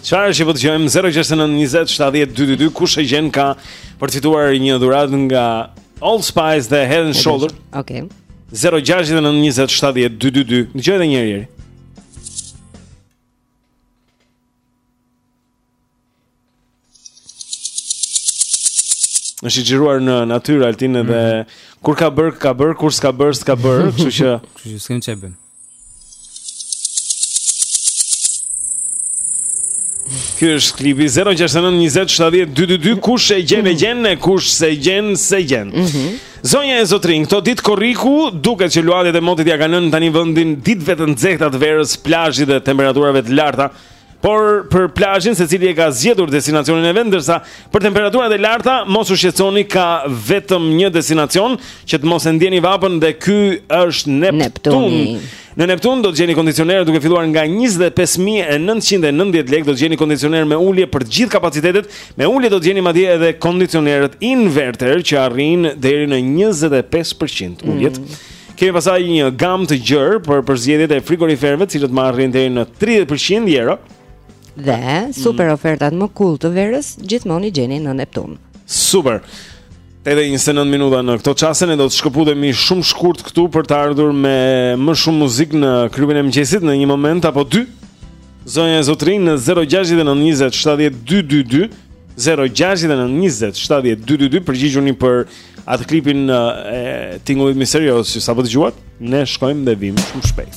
[SPEAKER 1] Çfarë është që po dëgjojmë 0692070222 kush e gjen ka për fituar një dhuratë nga Old Spice dhe Head and Shoulder.
[SPEAKER 4] Okej.
[SPEAKER 1] Okay. 0692070222. Dëgjoje edhe një herë. Është i xhiruar në natyrë Altin edhe mm -hmm. kur ka bër, ka bër, kur s'ka bër, s'ka bër, kështu që
[SPEAKER 2] kështu që s'ke çfarë bën.
[SPEAKER 1] Ky është klipi 069 20 70 222 kush e gjen e gjen e kush s'e gjen s'e gjen. Mm -hmm. Zonja e zotërinj, këto ditë korriku duket që luhatjet e motit ia kanë lënë tani vendin ditëve të nxehta të verës, plazhit dhe temperaturave të larta. Por për plazhin secili e ka zgjedhur destinacionin e vet, ndërsa për temperaturat e larta mos u shqetësoni ka vetëm një destinacion që të mos e ndjeni vapën dhe ky është Neptun. Në Neptun do të gjeni kondicionerë duke filluar nga 25990 lekë, do të gjeni kondicionerë me ulje për të gjithë kapacitetet, me ulje do të gjeni madje edhe kondicionerët inverter që arrijnë deri në 25% uljet. Mm. Kemi pastaj një gamë të gjerë për përzgjedhjet e frigoriferëve të cilat marrin deri në 30% ulje
[SPEAKER 4] Dhe mm. super mm. ofertat më cool të verës gjithmonë i gjeni në Neptun
[SPEAKER 1] Super Tetë e 29 minuta në këto çaste ne do të shkëputemi shumë shkurt këtu për të ardhur me më shumë muzikë në klubin e mëngjesit në një moment apo dy Zonja e zotërinj në 0692070222 0692070222 përgjigjuni për atë klipin e tingullit misterioz që sapo dëgjuat, ne shkojmë dhe vijmë shumë shpejt.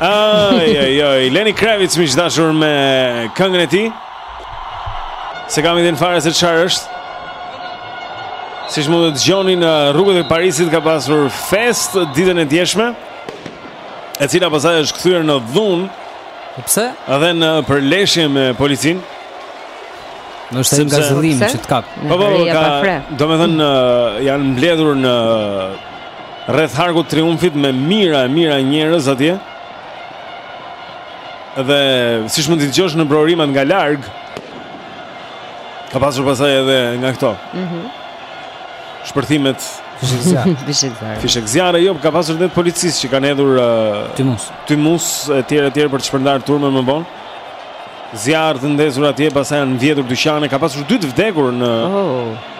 [SPEAKER 13] Ai ai ai, Lenny Kravitz më i
[SPEAKER 8] dashur me
[SPEAKER 1] këngën e tij. S'e kam idenë fare se çfarë është. Siç mund të dëgjoni në rrugët e Parisit ka pasur festë ditën e djeshme. E cila pastaj është kthyer në dhunë.
[SPEAKER 2] Po pse?
[SPEAKER 1] Edhe në përleshje me policinë.
[SPEAKER 2] Po është ngazëllimi që të kap.
[SPEAKER 1] Po po, po ka. Domethënë janë mbledhur në Rreth Harkut të Triumfit me mijëra e mijëra njerëz atje. Dhe siç mund të dëgjosh në brohorimat nga larg, ka pasur pastaj edhe nga këto.
[SPEAKER 4] Mhm.
[SPEAKER 2] Mm
[SPEAKER 4] Shpërthimet fishekzjarre.
[SPEAKER 1] Fishekzjarre. Fishekzjarre, jo, ka pasur edhe të policisë që kanë hedhur uh,
[SPEAKER 2] tymuese,
[SPEAKER 1] tymuese etj etj për të shpërndarë turmën më vonë. Zjarre të ndezur atje, pastaj janë vjedhur dyqane, ka pasur dy të vdekur në
[SPEAKER 4] oh.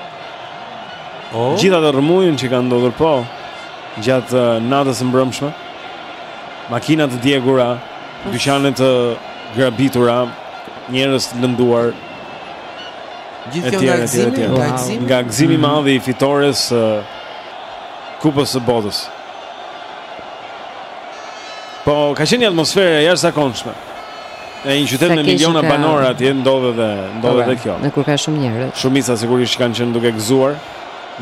[SPEAKER 1] Oh. Gjithë atë rrëmujën që ka ndodhur po gjatë uh, natës së mbrëmshme. Makina të djegura, dyqane të grabitura, njerëz të lënduar.
[SPEAKER 3] Gjithë kjo nga gëzimi, nga gëzimi,
[SPEAKER 1] nga gëzimi mm
[SPEAKER 3] -hmm.
[SPEAKER 1] i madh i fitores së uh, Kupës së Botës. Po, ka qenë një atmosferë e jashtëzakonshme. Në një qytet me miliona banorë atje ndodh edhe
[SPEAKER 4] ndodh
[SPEAKER 1] edhe kjo.
[SPEAKER 4] Në kur ka shumë njerëz.
[SPEAKER 1] Shumica sigurisht që kanë qenë duke gëzuar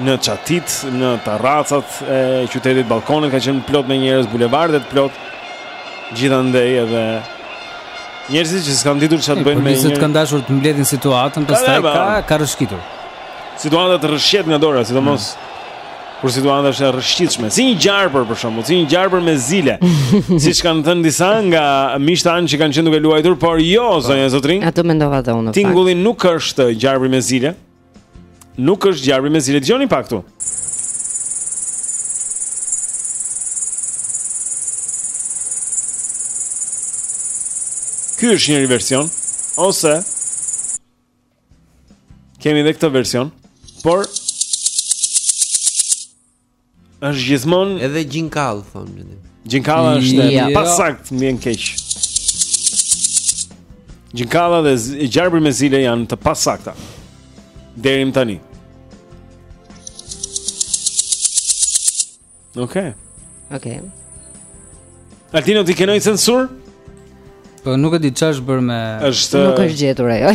[SPEAKER 1] në çatit, në terracat e qytetit, balkonet kanë qenë plot me njerëz, bulevardet plot. Gjithandej edhe njerëzit që s'kanë ditur çfarë të bëjnë me njerëz.
[SPEAKER 2] Njerëzit kanë dashur të mbledhin situatën, pastaj
[SPEAKER 1] ka
[SPEAKER 2] ka rrëshkitur.
[SPEAKER 1] Situata të rrëshqet nga dora, sidomos mm. Kur situata është e rrëshqitshme, si një gjarpër për shembull, si një gjarpër me zile. Siç kanë thënë disa nga miqtë tanë që kanë qenë duke luajtur, por jo po. zonja zotërinj.
[SPEAKER 4] Atë mendova dhe unë.
[SPEAKER 1] Tingulli nuk është gjarpër me zile. Nuk është gjarpër me zile. Dëgjoni pak këtu. Ky është një version ose Kemi dhe këtë version, por është gjithmonë
[SPEAKER 3] edhe gjinkallë domethënë.
[SPEAKER 1] Gjinkalla është
[SPEAKER 3] e
[SPEAKER 1] pasaktë, më vjen keq. Gjinkalla dhe gjarpri me zile janë të pasakta. Deri më tani. Okej. Okay.
[SPEAKER 4] Okej. Okay.
[SPEAKER 1] Altino ti ke ndonjë censurë?
[SPEAKER 2] Po nuk e di çfarë është bërë me
[SPEAKER 1] është
[SPEAKER 4] Nuk është gjetur ajo.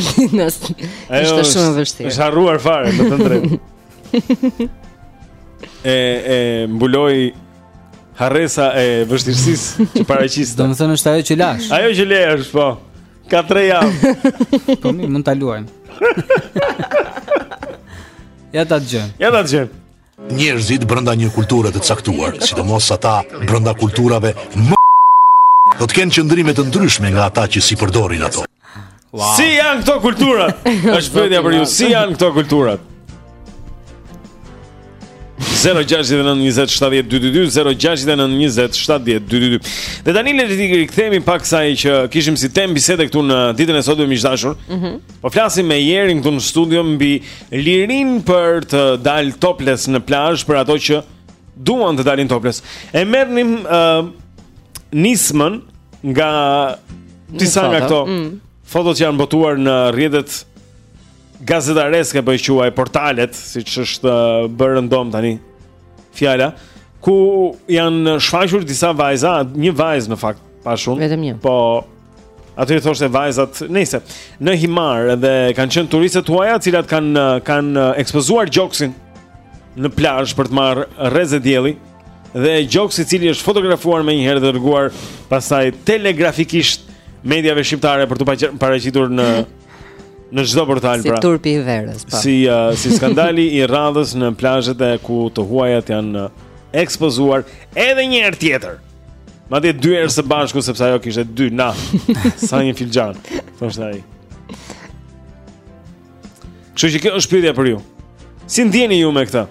[SPEAKER 4] Është shumë e vështirë.
[SPEAKER 1] Është harruar fare me të drejtë. e e mbuloi harresa e vështirësisë që paraqiste.
[SPEAKER 2] Domethënë është ajo që lashë.
[SPEAKER 1] Ajo që le është po. Ka tre javë.
[SPEAKER 2] po mirë mund ta luajmë. ja ta dëgjojmë.
[SPEAKER 1] Ja ta dëgjojmë.
[SPEAKER 14] Njerëzit brenda një kulture të caktuar, sidomos ata brenda kulturave më do të kenë qëndrime të ndryshme nga ata që s'i përdorin ato. Wow.
[SPEAKER 1] Si janë këto kulturat? Është pyetja për ju, si janë këto kulturat? 0692070222 Dhe tani le të rikthehemi paksa kësaj që kishim si temë bisede këtu në ditën e sotme miq të dashur.
[SPEAKER 4] Mhm.
[SPEAKER 1] Po flasim me Jerin këtu në studio mbi lirinë për të dalë topless në plazh për ato që duan të dalin topless. E merrnim ë uh, nismën nga disa nga këto.
[SPEAKER 4] Mm.
[SPEAKER 1] Fotot që janë botuar në rrjetet gazetareske po i quaj portalet, siç është uh, bërë rëndom tani fjala ku janë shfaqur disa vajza, një vajzë në fakt, pashë unë.
[SPEAKER 4] Vetëm një.
[SPEAKER 1] Po Aty thoshte vajzat, nejse në Himarë dhe kanë qenë turiste të huaja, të cilat kanë kanë ekspozuar gjoksin në plazh për të marrë rreze dielli dhe gjoksi i cili është fotografuar menjëherë dhe dërguar pastaj telegrafikisht mediave shqiptare për t'u paraqitur në në çdo portal pra.
[SPEAKER 4] Si turpi i verës, po.
[SPEAKER 1] Si uh, si skandali i radhës në plazhet e ku të huajat janë ekspozuar edhe një herë tjetër. Madje dy herë së bashku sepse ajo kishte dy aq sa një filxhan, thoshte ai. Kështu që kjo është pyetja për ju. Si ndiheni ju me këtë?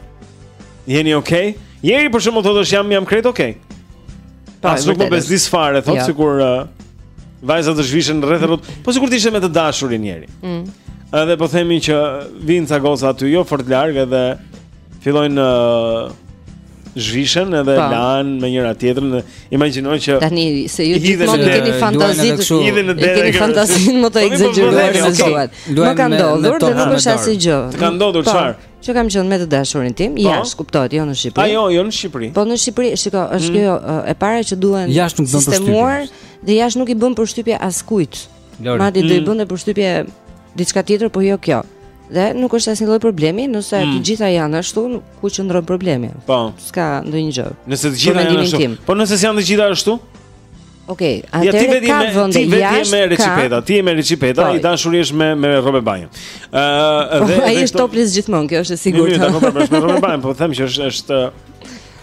[SPEAKER 1] Jeni okay? Jeri për shembull thotë jam jam krejt okay. Pa,
[SPEAKER 4] as
[SPEAKER 1] nuk më bezdis fare, thotë ja.
[SPEAKER 4] Jo.
[SPEAKER 1] sikur uh, vajza të zhvishen rreth e rrotull, po sikur të ishte me të dashurin Jeri.
[SPEAKER 4] Mm.
[SPEAKER 1] Edhe po themi që vin ca goca aty, jo fort larg edhe fillojnë uh, zhvishen edhe pa.
[SPEAKER 4] Po.
[SPEAKER 1] lahen me njëra tjetrën dhe imagjinoj që
[SPEAKER 4] tani se ju gjithmonë keni
[SPEAKER 1] fantazi të hidhen në derë
[SPEAKER 4] keni fantazinë më të
[SPEAKER 1] po, po, ekzagjeruar
[SPEAKER 4] se mua më ka ndodhur dhe nuk është asnjë gjë
[SPEAKER 1] të ka ndodhur çfarë
[SPEAKER 4] që kam qenë me të dashurin tim, jashtë, po. kuptohet, jo në Shqipëri.
[SPEAKER 1] Ajo, jo në Shqipëri.
[SPEAKER 4] Po në Shqipëri, shiko, është
[SPEAKER 1] mm.
[SPEAKER 4] kjo e para që duhen sistemuar dhe jashtë nuk i bën përshtypje askujt. Madje do i
[SPEAKER 1] mm.
[SPEAKER 4] bënte përshtypje diçka tjetër, por jo kjo. Dhe nuk është asnjë lloj problemi, nëse
[SPEAKER 1] mm.
[SPEAKER 4] të gjitha janë ashtu, ku qëndron problemi?
[SPEAKER 1] Po.
[SPEAKER 4] S'ka ndonjë gjë.
[SPEAKER 1] Nëse të gjitha janë ashtu. Po nëse s'janë të gjitha ashtu?
[SPEAKER 4] Okej,
[SPEAKER 1] okay, ja,
[SPEAKER 4] atëherë ka
[SPEAKER 1] vënd
[SPEAKER 4] e jashtë ka...
[SPEAKER 1] Ti vetë je me recipeta, ti je me recipeta,
[SPEAKER 4] po.
[SPEAKER 1] i dashuri është me, me rroba banje. Uh,
[SPEAKER 4] dhe,
[SPEAKER 1] dhe,
[SPEAKER 4] ai është topless gjithmonë, kjo është e sigurt.
[SPEAKER 1] Një, një, një, me rroba banje, po them që është, është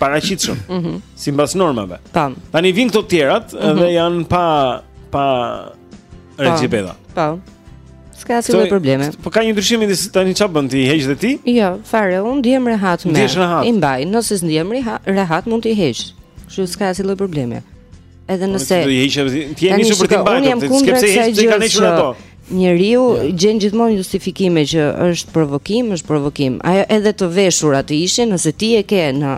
[SPEAKER 1] paraqitshëm,
[SPEAKER 4] mm
[SPEAKER 1] -hmm. simbas normave.
[SPEAKER 4] Tani.
[SPEAKER 1] Tani vinë këto tjerat
[SPEAKER 4] mm -hmm.
[SPEAKER 1] dhe janë pa, pa recipeta.
[SPEAKER 4] Po. S'ka asnjë lloj problemi.
[SPEAKER 1] Po ka një ndryshim midis tani çfarë bën ti, heq dhe ti?
[SPEAKER 4] Jo, fare, unë ndihem rehat me.
[SPEAKER 1] Ndihesh rehat.
[SPEAKER 4] I mbaj, nëse s'ndihem rehat, rehat mund t'i heq. Kështu s'ka asnjë lloj problemi. Edhe po, nëse
[SPEAKER 1] do i heqë, ti je nisur për të mbajtur, ti s'ke
[SPEAKER 4] pse
[SPEAKER 1] heq, ti kanë hequr ato.
[SPEAKER 4] Njeriu ja. gjen gjithmonë justifikime që është provokim, është provokim. Ato edhe të veshura të ishin, nëse ti e ke në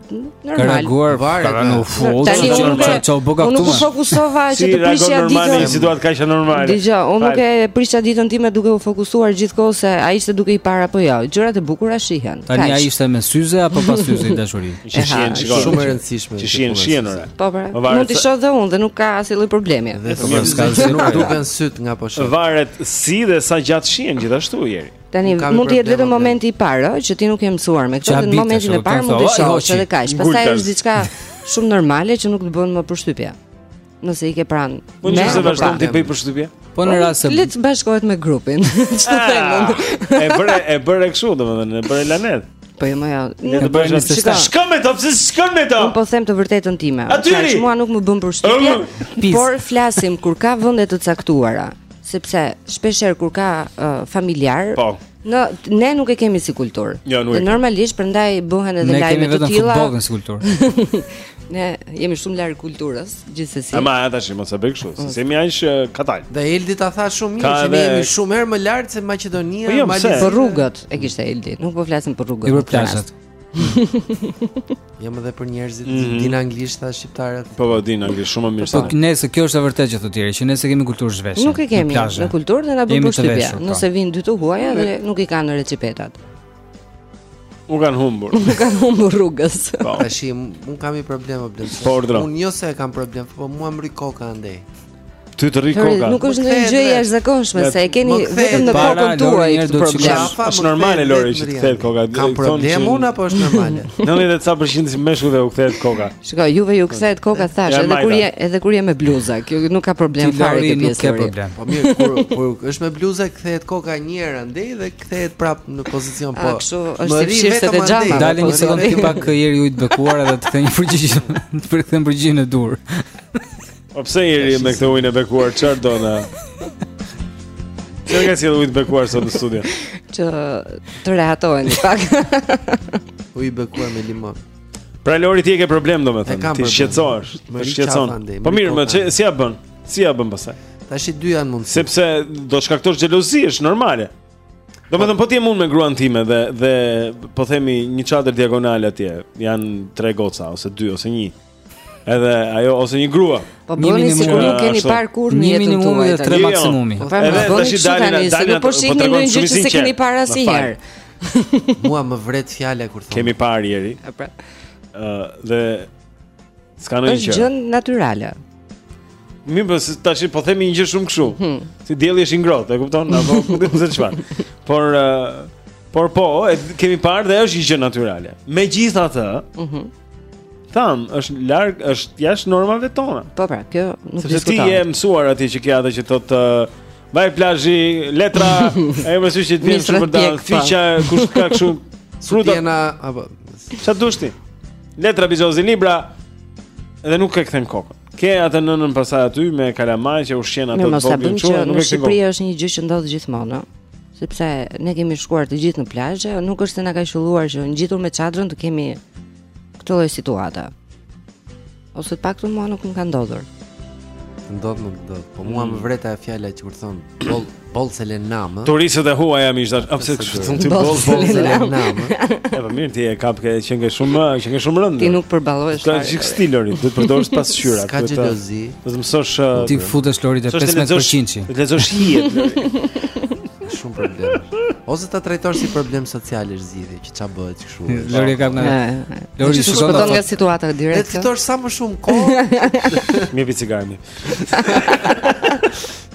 [SPEAKER 4] Ka
[SPEAKER 1] reaguar
[SPEAKER 3] varet
[SPEAKER 2] në fund.
[SPEAKER 4] Tani unë nuk
[SPEAKER 2] çau boka këtu.
[SPEAKER 4] Unë nuk fokusova që të prishja
[SPEAKER 1] ditën. Si
[SPEAKER 4] reagon
[SPEAKER 1] situatë kaq e normale.
[SPEAKER 4] Dëgjo, unë nuk e prishja ditën time duke u fokusuar gjithkohë se ai ishte duke i parë apo jo. Gjërat e bukura shihen.
[SPEAKER 2] Tani ai ishte me syze apo pa syze i dashuri.
[SPEAKER 1] Që shihen, shiko.
[SPEAKER 3] Shumë e rëndësishme.
[SPEAKER 1] Që shihen, shihen ore.
[SPEAKER 4] Po pra.
[SPEAKER 1] Po
[SPEAKER 4] Mund të shoh dhe unë dhe nuk ka asnjë lloj problemi.
[SPEAKER 3] Vetëm
[SPEAKER 2] s'ka
[SPEAKER 3] nuk duken sytë nga po sheh.
[SPEAKER 1] Varet si dhe sa gjatë shihen gjithashtu Jeri.
[SPEAKER 4] Tani mund të jetë vetëm momenti i parë, ëh, që ti nuk je mësuar me këtë, në momentin e parë mund të shohësh edhe kaq. Pastaj është diçka shumë normale që nuk të bën më përshtypje. Nëse i ke pranë.
[SPEAKER 1] Po nëse
[SPEAKER 4] të
[SPEAKER 1] vazhdon të bëjë përshtypje.
[SPEAKER 2] Po në po, rast se
[SPEAKER 4] le të bashkohet me grupin. Çfarë
[SPEAKER 1] ah,
[SPEAKER 4] të them?
[SPEAKER 1] E bëre e bëre kështu, domethënë, e bëre lanet.
[SPEAKER 4] Po jo, jo.
[SPEAKER 1] Ne
[SPEAKER 4] do
[SPEAKER 1] bëjmë
[SPEAKER 2] se
[SPEAKER 4] shka.
[SPEAKER 1] Shkon me to, pse shkon me to?
[SPEAKER 4] Unë po them të vërtetën time.
[SPEAKER 1] Atyri.
[SPEAKER 4] Mua nuk më bën përshtypje, por flasim kur ka vende të caktuara. sepse shpesh herë kur ka uh, familjarë,
[SPEAKER 1] po.
[SPEAKER 4] Në ne nuk e kemi si kulturë.
[SPEAKER 1] Jo, nuk e.
[SPEAKER 4] Normalisht prandaj bëhen edhe lajme të tilla.
[SPEAKER 2] Ne kemi vetëm futbollin si kulturë.
[SPEAKER 4] ne jemi shumë larg kulturës, gjithsesi.
[SPEAKER 1] Ama tash mos e bëj kështu, se jemi aq eh, katal.
[SPEAKER 3] Dhe Eldi ta tha shumë mirë se ne jemi shumë herë më lart se Maqedonia,
[SPEAKER 1] po jo,
[SPEAKER 3] Mali.
[SPEAKER 4] Për rrugët e kishte Eldi, nuk po flasim për rrugët. Jo,
[SPEAKER 2] për plazhet.
[SPEAKER 3] Jam edhe për njerëzit
[SPEAKER 1] mm -hmm.
[SPEAKER 3] din anglisht tha shqiptarët.
[SPEAKER 1] Po po din anglisht shumë mirë.
[SPEAKER 2] Po nëse kjo është e vërtetë që thotë Ieri, që nëse kemi kulturë zhveshje.
[SPEAKER 4] Nuk e kemi
[SPEAKER 2] në,
[SPEAKER 4] në kulturë dhe na bën përshtypje.
[SPEAKER 2] Po.
[SPEAKER 4] Nëse vin dy të huaja dhe nuk i kanë reçipetat.
[SPEAKER 1] U kanë humbur.
[SPEAKER 4] U kanë humbur rrugës.
[SPEAKER 1] Po.
[SPEAKER 3] Tash un kam një problem problem.
[SPEAKER 1] Po,
[SPEAKER 3] Unë jo se e kam problem, po mua m'rri koka andej.
[SPEAKER 1] Ty të rri koka.
[SPEAKER 4] Nuk është ndonjë gjë e jashtëzakonshme se e keni vetëm në kokën tuaj këtë problem.
[SPEAKER 1] Është normale Lori që të kthehet koka. Ka
[SPEAKER 3] problem unë apo është normale?
[SPEAKER 1] Në nëntëdhjetë e ca përqind të meshkujve u kthehet koka.
[SPEAKER 4] Shikoj, juve ju kthehet koka thash, edhe kur je edhe kur je me bluzë, kjo nuk ka problem fare
[SPEAKER 2] këtë
[SPEAKER 4] pjesë.
[SPEAKER 2] Nuk
[SPEAKER 4] ka
[SPEAKER 2] problem.
[SPEAKER 3] Po mirë, kur kur është me bluzë kthehet koka një herë andej dhe kthehet prap në pozicion po.
[SPEAKER 4] Kështu është si fshirëse te
[SPEAKER 3] xhamat.
[SPEAKER 2] Dale një sekondë pi pak Ieri ujë të bekuar edhe të kthej një përgjigje. Të të kthej përgjigjen e duhur.
[SPEAKER 1] O po pse Ieri me këtë ujin e bekuar, çfarë do na... Që na solle ujë të bekuar sot në studio?
[SPEAKER 4] Që të rehatoheni pak.
[SPEAKER 3] Ujë të bekuar me limon.
[SPEAKER 1] Pra Lori ti e ke problem
[SPEAKER 3] do
[SPEAKER 1] me
[SPEAKER 3] thënë,
[SPEAKER 1] ti shqetësohesh, të shqetëson. Po mirë, më që, si ja bën, si ja bën
[SPEAKER 3] pasaj? Tashi dy janë mundësitë.
[SPEAKER 1] Sepse do shkaktosh xhelozi, është normale. Do me thënë, po të jem unë me gruan time dhe, dhe po themi një çadër diagonale atje, janë tre goca, ose dy, ose një. Edhe ajo ose një grua.
[SPEAKER 4] Po bëni sikur nuk keni parë kurrë në jetën tuaj.
[SPEAKER 2] Një tre maksimumi.
[SPEAKER 4] Po pra,
[SPEAKER 1] edhe
[SPEAKER 4] tashi
[SPEAKER 1] dale,
[SPEAKER 4] dale po shihni
[SPEAKER 1] po
[SPEAKER 4] ndonjë gjë që s'e keni parë asnjëherë.
[SPEAKER 3] Mua më vret fjala kur thonë.
[SPEAKER 1] Kemi parë Ieri.
[SPEAKER 4] Ëh pra.
[SPEAKER 1] dhe s'ka ndonjë gjë.
[SPEAKER 4] Është
[SPEAKER 1] gjë
[SPEAKER 4] natyrale.
[SPEAKER 1] Mirë, po tash po themi një gjë shumë kështu.
[SPEAKER 4] Hmm.
[SPEAKER 1] Si dielli është i ngrohtë, e kupton? Apo ku di unë se çfarë. Por uh, por po, e kemi parë dhe është një gjë natyrale. Megjithatë, ëh,
[SPEAKER 4] mhm.
[SPEAKER 1] Them, është larg, është jashtë normave tona.
[SPEAKER 4] Po pra, kjo nuk diskutohet.
[SPEAKER 1] Sepse ti je mësuar aty që ke atë që thotë vaj plazhi, letra, ajo më thoshte
[SPEAKER 4] ti
[SPEAKER 1] shumë
[SPEAKER 4] përrallë, po.
[SPEAKER 1] fiq, kush ka kështu fruta.
[SPEAKER 3] Jena apo
[SPEAKER 1] sa dush ti? Letra bixhozi libra dhe nuk e kthen kokën. Ke atë nënën pasaj aty me kalamajtë që ushqen atë
[SPEAKER 4] të voglin
[SPEAKER 1] aty, nuk e kthen kokën.
[SPEAKER 4] Në Shqipëri është një gjë që ndodh gjithmonë. sepse ne kemi shkuar të gjithë në plazhe, nuk është se na ka qelluar që ngjitur me çadrën të kemi këtë lloj situate. Ose të paktën mua nuk më ka ndodhur.
[SPEAKER 3] Ndodh nuk do. Po mua më mm. vret ajo fjala që kur thonë boll boll se le
[SPEAKER 1] nam. Turistet e huaja më thon pse kështu thua ti boll
[SPEAKER 4] se
[SPEAKER 3] le nam.
[SPEAKER 1] E po mirë ti e kap ke që e ke shumë që e ke shumë rëndë.
[SPEAKER 4] Ti nuk përballohesh.
[SPEAKER 1] Ka
[SPEAKER 4] një
[SPEAKER 1] stil Lori, do të përdorësh pasqyra. Ka
[SPEAKER 3] xhelozi.
[SPEAKER 1] Do të mësosh uh,
[SPEAKER 2] Ti futesh Lori te 15
[SPEAKER 1] për
[SPEAKER 2] qinçi.
[SPEAKER 1] Do të lexosh hijet.
[SPEAKER 3] Shumë problem. Ose ta trajtosh si problem social është zgjidhje, që ça bëhet kështu.
[SPEAKER 2] Lori ka nga. Lori
[SPEAKER 4] shkon
[SPEAKER 2] ato
[SPEAKER 4] nga situata direkt.
[SPEAKER 3] Le të fitosh sa më shumë kohë.
[SPEAKER 1] Mi vi
[SPEAKER 3] cigarmi.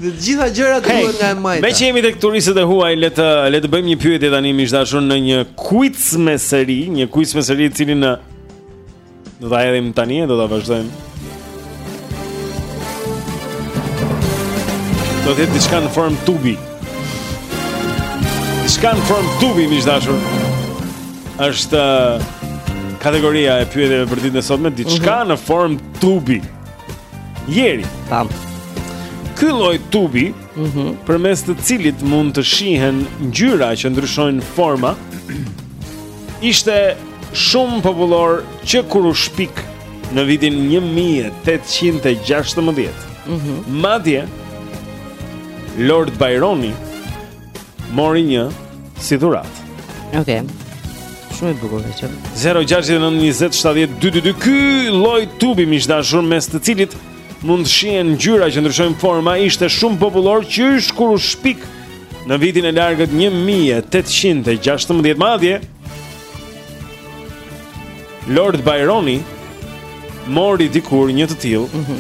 [SPEAKER 3] Të gjitha gjërat duhen nga e majta.
[SPEAKER 1] Me që jemi tek turistët e huaj, le të le të bëjmë një pyetje tani miq të dashur në një quiz me seri, një quiz me seri i cili në Do ta hedhim tani e do ta vazhdojmë. Do të jetë diçka në formë tubi. Diçka në formë tubi miq të dashur. Është uh, kategoria e pyetjeve për ditën e sotme, diçka uh mhm në formë tubi. Jeri,
[SPEAKER 4] tam.
[SPEAKER 1] Ky lloj tubi, ëh, uh mhm përmes të cilit mund të shihen ngjyra që ndryshojnë forma, Ishte shumë popullor që kur u shpik në vitin 1816. Mhm. Madje Lord Byroni mori një si dhuratë.
[SPEAKER 4] Okej. Shumë e bukur vetë.
[SPEAKER 1] 0692070222 ky lloj tubi miq të dashur mes të cilit mund të shihen ngjyra që ndryshojnë forma ishte shumë popullor qysh kur u shpik Në vitin e largët 1816 madje Lord Byroni mori dikur një të tillë
[SPEAKER 4] mhm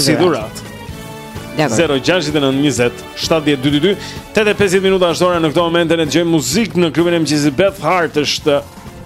[SPEAKER 1] si
[SPEAKER 4] dhuratë.
[SPEAKER 1] 0692070222 8:50 minuta është ora në këto momente ne dëgjojmë muzikë në klubin e mëngjesit Beth Hart është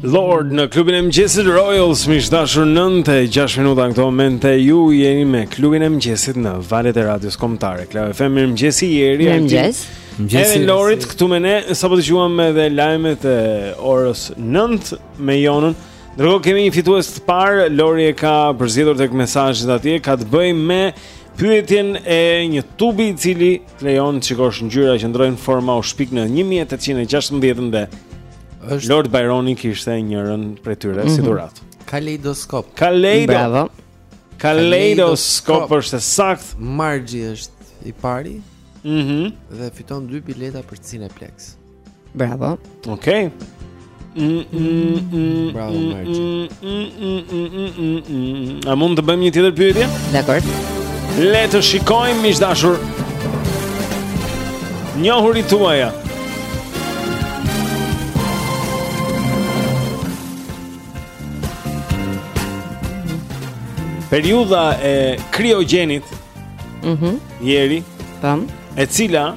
[SPEAKER 1] Lord në klubin e mëngjesit Royals miq të dashur 9:06 minuta në këto momente ju jeni me klubin e mëngjesit në valët e radios kombëtare Club FM mirëmëngjesi Jeri
[SPEAKER 4] mëngjes
[SPEAKER 1] mëngjesi edhe Lorit këtu me ne sapo dëgjuam edhe lajmet e orës 9 me Jonën ndërkohë kemi një fitues të parë Lori e ka përzgjedhur tek mesazhet atje ka të bëjë me pyetjen e një tubi i cili Të lejon të shikosh ngjyra që ndërrojnë forma u shpik në 1816
[SPEAKER 3] edhe
[SPEAKER 1] Lord Byroni kishte njërën prej tyre mhm si
[SPEAKER 3] mhm
[SPEAKER 1] dhuratë.
[SPEAKER 3] Kaleidoskop.
[SPEAKER 1] Kaleido.
[SPEAKER 4] Bravo.
[SPEAKER 1] Kaleidoskop është e saktë.
[SPEAKER 3] Margji është i pari.
[SPEAKER 1] Mhm.
[SPEAKER 3] Dhe fiton dy bileta për Cineplex.
[SPEAKER 4] Bravo.
[SPEAKER 1] Okej.
[SPEAKER 3] Bravo Margji.
[SPEAKER 1] A mund të bëjmë një tjetër pyetje?
[SPEAKER 4] Dakor.
[SPEAKER 1] Le të shikojmë miq të dashur. Njohuritë tuaja. Periudha e kriogjenit.
[SPEAKER 4] Mhm.
[SPEAKER 1] Jeri.
[SPEAKER 4] Tam.
[SPEAKER 1] E cila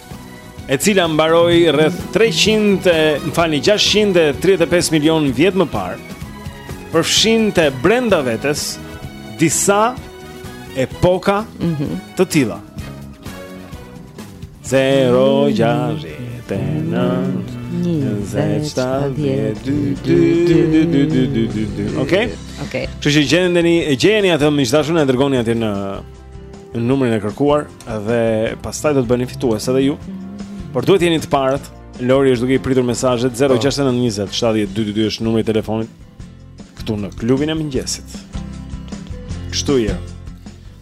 [SPEAKER 1] e cila mbaroi rreth 300, më falni, 635 milion vjet më parë, përfshinte brenda vetes disa epoka mm -hmm.
[SPEAKER 4] të tilla.
[SPEAKER 1] 069 në
[SPEAKER 4] Ok?
[SPEAKER 1] Ok Që e gjeni, gjeni atë miq të dashur e dërgoni atje në numrin e kërkuar Dhe pastaj do të bëni fitues edhe ju. Por duhet të jeni të parët. Lori është duke i pritur mesazhet 069 20 70 222 është numri i telefonit këtu në klubin e mëngjesit. Kështu je.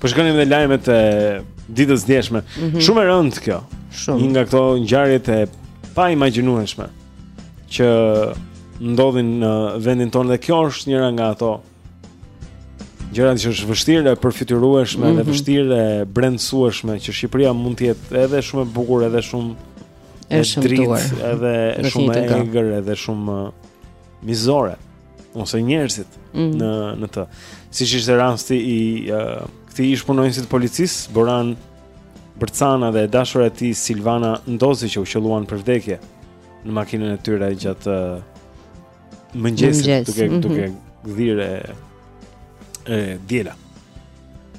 [SPEAKER 1] Po shikonim dhe lajmet e ditës së djeshme.
[SPEAKER 4] Mm -hmm.
[SPEAKER 1] Shumë e rëndë kjo.
[SPEAKER 4] Shumë.
[SPEAKER 1] Një nga këto ngjarjet e paimagjinueshme që ndodhin në vendin tonë dhe kjo është njëra nga ato gjërat që është vështirë e përfytyrueshme mm -hmm. dhe
[SPEAKER 4] mhm.
[SPEAKER 1] vështirë e brendësueshme që Shqipëria mund të jetë edhe shumë e bukur edhe shumë
[SPEAKER 4] e shëmtuar,
[SPEAKER 1] edhe
[SPEAKER 4] e
[SPEAKER 1] shumë e egër, edhe shumë uh, mizore ose njerëzit
[SPEAKER 4] mm -hmm.
[SPEAKER 1] në në të. Siç ishte rasti i uh, këtij ish-punonjësi të policisë, Boran Bërcana dhe e dashura e tij Silvana Ndozi që u qëlluan për vdekje në makinën e tyre gjatë uh,
[SPEAKER 4] Mëngjes,
[SPEAKER 1] duke
[SPEAKER 4] mm -hmm.
[SPEAKER 1] duke gdhirë e e diela.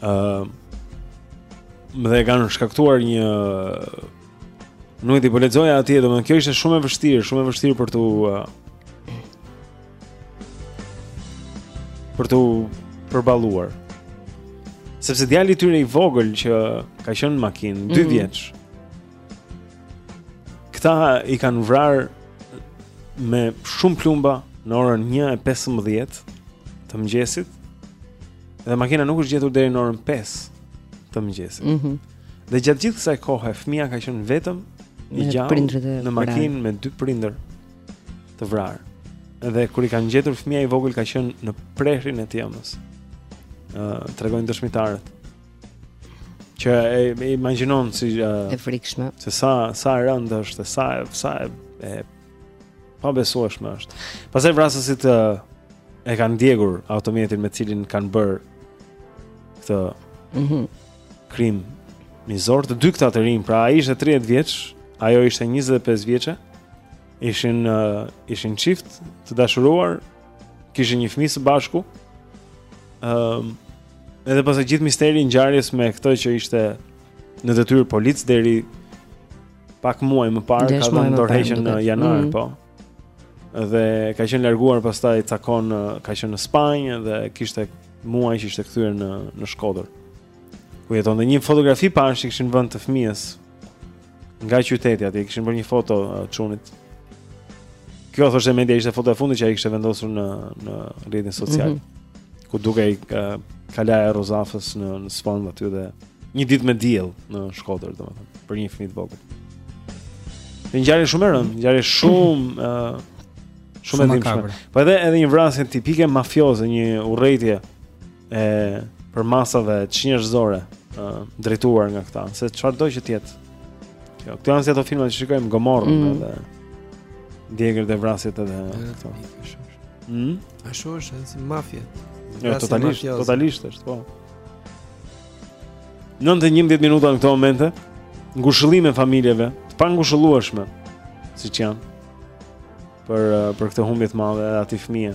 [SPEAKER 1] Ëm uh, më dhe kanë shkaktuar një nuk e di po lexoja atje, domethënë kjo ishte shumë e vështirë, shumë e vështirë për t'u uh, për t'u përballuar. Sepse djali i tyre i vogël që ka qenë në makinë, 2
[SPEAKER 4] mm -hmm.
[SPEAKER 1] vjeç. Këta i kanë vrarë me shumë plumba në orën 1:15 të mëngjesit. Dhe makina nuk është gjetur deri në orën 5 të mëngjesit.
[SPEAKER 4] Mm -hmm.
[SPEAKER 1] Dhe gjatë gjithë kësaj kohe fëmija ka qenë vetëm i gjallë në makinë me dy prindër të vrarë. Dhe kur i kanë gjetur fëmija i vogël ka qenë në prehrin e s'ëmës. Ëh, uh, tregojnë dëshmitarët. Që e, e imagjinon si uh,
[SPEAKER 4] e frikshme.
[SPEAKER 1] Se sa sa e rëndë është, sa sa e, e pabesueshme është. Pastaj vrasësit e, e kanë djegur automjetin me të cilin kanë bërë këtë
[SPEAKER 4] mm -hmm.
[SPEAKER 1] krim mizor të dy këta të rinj. Pra ai ishte 30 vjeç, ajo ishte 25 vjeçe. Ishin uh, ishin çift të dashuruar, kishin një fëmijë së bashku. Ëm um, Edhe pastaj gjithë misteri i ngjarjes me këtë që ishte në detyrë polic deri pak muaj më parë, ka dhënë dorëheqjen në janar,
[SPEAKER 4] mm -hmm.
[SPEAKER 1] po. Dhe ka qenë larguar pastaj ca kohë ka qenë në Spanjë dhe kish tre muaj që ishte kthyer në në Shkodër. Ku jetonte një fotografi pashë që kishin vënë të fëmijës nga qyteti atje, kishin bërë një foto uh, çunit. Kjo thoshte media ishte foto e fundit që ai kishte vendosur në në rrjetin social.
[SPEAKER 4] Mm -hmm.
[SPEAKER 1] Ku dukej uh, kalaja e Rozafës në në sfond aty dhe një ditë me diell në Shkodër, domethënë, për një fëmijë të vogël. Një ngjarje shumë e rëndë, ngjarje shumë ë uh, shumë e dhimbshme. Po edhe edhe një vrasje tipike mafioze, një urrejtje e përmasave çnjerëzore ë drejtuar nga këta, se çfarëdo që të jetë. Kjo, këto janë si ato filma që shikojmë Gomorrën
[SPEAKER 3] mm.
[SPEAKER 1] edhe djegiet dhe vrasjet edhe këto. Mm?
[SPEAKER 3] Ashtu është, si mafia.
[SPEAKER 1] Jo, totalisht, totalisht është, po. 9-11 minuta në këto momente, ngushëllime familjeve, të pangushëllueshme, siç janë, për, për këtë humbje të madhe edhe atij fëmije.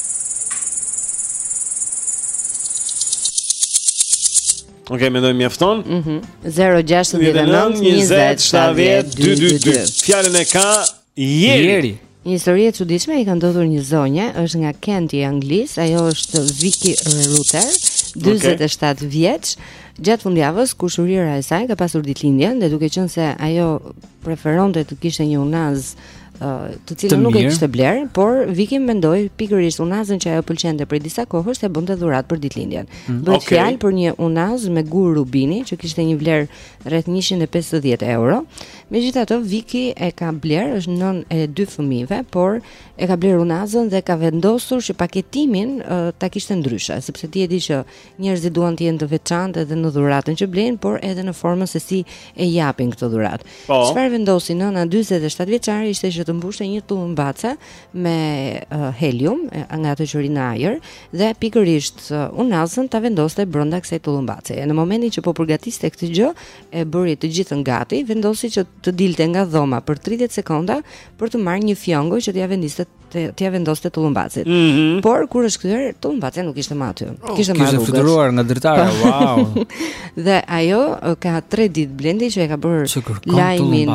[SPEAKER 1] Ok, mendoj mjafton.
[SPEAKER 4] Mhm. 069 20 70 222.
[SPEAKER 1] Fjalën e ka Jeri. Jeri.
[SPEAKER 4] Një histori e çuditshme i ka ndodhur një zonje, është nga Kent i Anglisë, ajo është Vicky Ruter, 47 vjeç. Gjatë fundjavës kushërira e saj ka pasur ditëlindjen dhe duke qenë se ajo preferonte të kishte një unazë të cilën nuk e kishte blerë, por Viki mendoi pikërisht unazën që ajo pëlqente prej disa kohësh t'ia bënte dhuratë për ditëlindjen.
[SPEAKER 2] Mm,
[SPEAKER 4] Bëhet
[SPEAKER 1] okay.
[SPEAKER 4] fjalë për një unazë me gur rubini që kishte një vlerë rreth 150 euro. Megjithatë Viki e ka blerë, është nënë e dy fëmijëve, por e ka blerë unazën dhe ka vendosur që paketimin uh, ta kishte ndryshe, sepse ti e di që Njerëzit duan të jenë të veçantë edhe në dhuratën që blejnë, por edhe në formën se si e japin këtë dhuratë.
[SPEAKER 1] Po.
[SPEAKER 4] Çfarë vendosi nëna 47 vjeçare ishte që të mbushte një tullumbace me uh, helium e, nga ato që rrinë në ajër dhe pikërisht uh, unazën ta vendoste brenda kësaj tullumbaceje. E në momentin që po përgatiste këtë gjë, e bëri të gjithën gati, vendosi që të dilte nga dhoma për 30 sekonda për të marrë një fjongo që t'ia vendiste të t'ia vendoste tullumbacit.
[SPEAKER 1] Mm -hmm.
[SPEAKER 4] Por kur është kthyer, tullumbacja nuk ishte më aty.
[SPEAKER 2] Oh,
[SPEAKER 4] kishte marrë rrugën.
[SPEAKER 2] Kishte fluturuar nga dritarja. Po. Wow.
[SPEAKER 4] dhe ajo ka 3 ditë Blendi që e ka bërë lajmin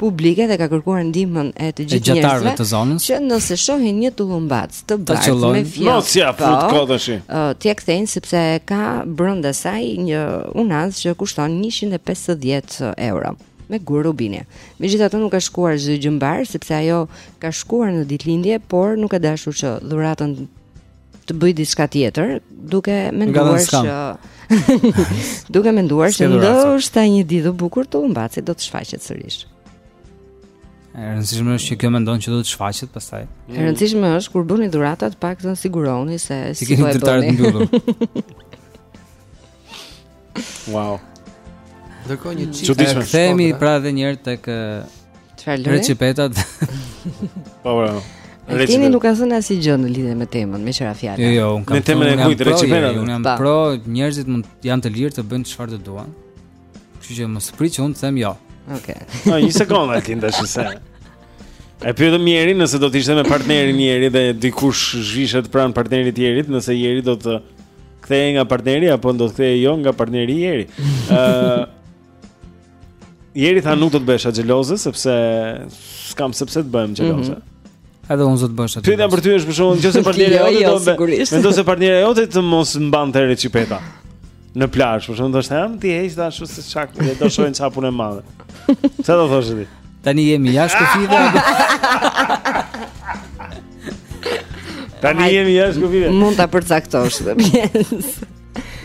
[SPEAKER 4] publik dhe ka kërkuar ndihmën e të gjithë njerëzve
[SPEAKER 2] të zonës.
[SPEAKER 4] Që nëse shohin një tullumbac të bardhë me fjalë,
[SPEAKER 1] mos ia fut po, kodëshi.
[SPEAKER 4] T'ia kthejnë sepse ka brenda saj një unazë që kushton 150 euro. me gur rubini. Megjithatë nuk ka shkuar çdo gjë mbarë sepse ajo ka shkuar në ditëlindje, por nuk ka dashur që dhuratën ta bëjë diçka tjetër, duke menduar se duke menduar
[SPEAKER 2] se
[SPEAKER 4] ndoshta një ditë të bukur tullumbaci do të shfaqet sërish.
[SPEAKER 2] E rëndësishme është që kjo mendon që do të shfaqet pastaj.
[SPEAKER 4] E rëndësishme është kur bëni dhuratat, të paktën siguroni se
[SPEAKER 2] si
[SPEAKER 4] po e
[SPEAKER 2] bëni. T'i
[SPEAKER 4] kesh të
[SPEAKER 2] mbyllur.
[SPEAKER 1] Wow.
[SPEAKER 3] Do ka një çift.
[SPEAKER 2] Çuditshëm. Themi pra edhe një herë tek
[SPEAKER 4] çfarë lëre?
[SPEAKER 2] Reçipetat.
[SPEAKER 1] Po bra.
[SPEAKER 4] Po, po. Reçipetat. nuk ka thënë asnjë gjë në lidhje me temën, me çfarë fjalë.
[SPEAKER 2] Jo, jo, unë kam.
[SPEAKER 1] Me temën e kujt
[SPEAKER 2] reçipetat? Unë jam pro, njerëzit janë të lirë të bëjnë çfarë të duan. Kështu që mos prit që unë të them jo.
[SPEAKER 4] Okej.
[SPEAKER 1] Okay. Ai se kanë atë ndash se. E pyetëm Jerin nëse do të ishte me partnerin Jeri dhe dikush zhvishet pranë partnerit të Jerit, nëse Jeri do të Kthehej nga partneri apo do të kthehej jo nga partneri Jeri. Ë uh, Jeri tha nuk do të bëhesha xheloze sepse s'kam pse të bëhem xheloze. Mm -hmm.
[SPEAKER 2] Edhe unë zot bësh atë.
[SPEAKER 1] Pyetja për ty është për shkakun nëse partneri
[SPEAKER 4] jo, jo,
[SPEAKER 1] do të
[SPEAKER 4] bëjë,
[SPEAKER 1] nëse partnerja jote të mos mbante reçipeta në plazh, por thonë se jam t'i heq dash o një çikë, ne do shohim çfarë punë madhe. Çfarë do thoshe ti?
[SPEAKER 2] Tani jemi jashtë kufijve.
[SPEAKER 1] Tani jemi jashtë kufijve.
[SPEAKER 4] Mund ta përcaktosh dhe pjesë.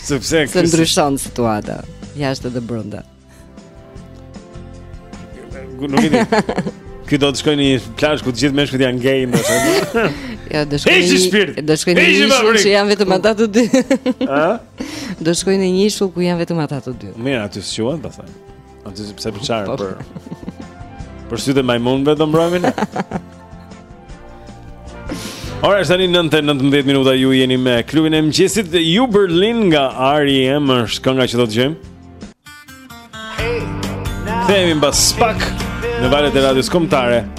[SPEAKER 1] Sepse kështu
[SPEAKER 4] ndryshon situata jashtë dhe brenda.
[SPEAKER 1] Nuk e di. Ky do të shkojë në një plazh ku të gjithë meshkujt janë gay, ndoshta.
[SPEAKER 4] Ja, do shkojë. Hiç
[SPEAKER 1] shpirt.
[SPEAKER 4] Do shkojë në një ishull që janë vetëm ata të dy.
[SPEAKER 1] Ë?
[SPEAKER 4] Do shkojë në një ishull ku janë vetëm ata të dy.
[SPEAKER 1] Mirë, aty s'quhen pastaj. Aty sepse për çfarë,
[SPEAKER 4] po.
[SPEAKER 1] për... Për sytë e majmunëve do mbrohemi ne? Ora, është tani 9:19 minuta ju jeni me klubin e mëngjesit Überlin nga REM është kënga që do të dëgjojmë. Kthehemi mbas pak në valët e radios kombëtare.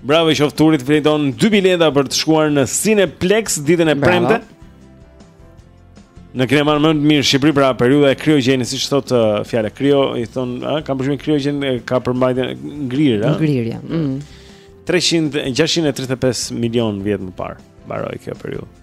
[SPEAKER 1] Bravo i qoftë Turit, fiton dy bileta për të shkuar në Cineplex ditën e premte. Në kineman më të mirë në Shqipëri pra periudha e kriogjenit, siç thotë uh, fjala krio, i thonë, a kam përshtypjen kriogjen e ka përmbajtjen ngrirë, a?
[SPEAKER 4] Ngrirja. Mm.
[SPEAKER 1] 300 635 milion vjet më parë mbaroi kjo periudhë.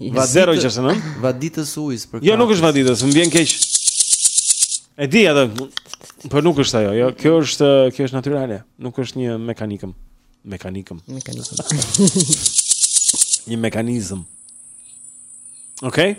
[SPEAKER 1] 069
[SPEAKER 3] Vaditës ujit për
[SPEAKER 1] Jo nuk është vaditës, më vjen keq. E di ti. Po nuk është ajo. Jo, kjo është kjo është natyrale. Nuk është një mekanikëm. Mekanikëm.
[SPEAKER 4] Mekanikëm.
[SPEAKER 1] një mekanizëm. Okej. Okay?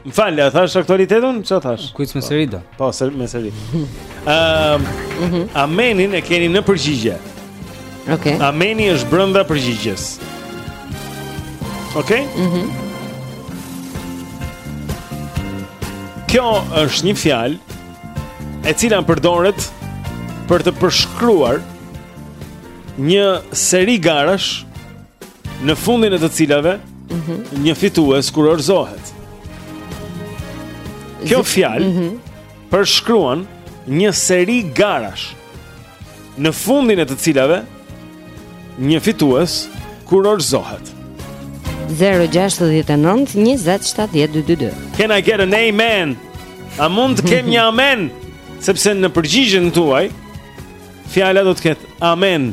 [SPEAKER 1] Më fal, a thashë aktualitetun? Ça thashë?
[SPEAKER 2] Kujt me seri do
[SPEAKER 1] Po, ser, me seri um, Amenin e keni në përgjigje
[SPEAKER 4] okay.
[SPEAKER 1] Ameni është brenda përgjigjes Ok?
[SPEAKER 4] Mm -hmm.
[SPEAKER 1] Kjo është një fjalë E cila përdoret Për të përshkruar Një seri garash në fundin e të cilave
[SPEAKER 4] mm -hmm.
[SPEAKER 1] një fitues kurorëzohet. Kjo fjalë
[SPEAKER 4] mm -hmm.
[SPEAKER 1] përshkruan një seri garash në fundin e të cilave një fitues kurorëzohet.
[SPEAKER 4] 069 2070222.
[SPEAKER 1] Can I get an amen? A mund të kem një amen? Sepse në përgjigjen tuaj fjala do të ketë amen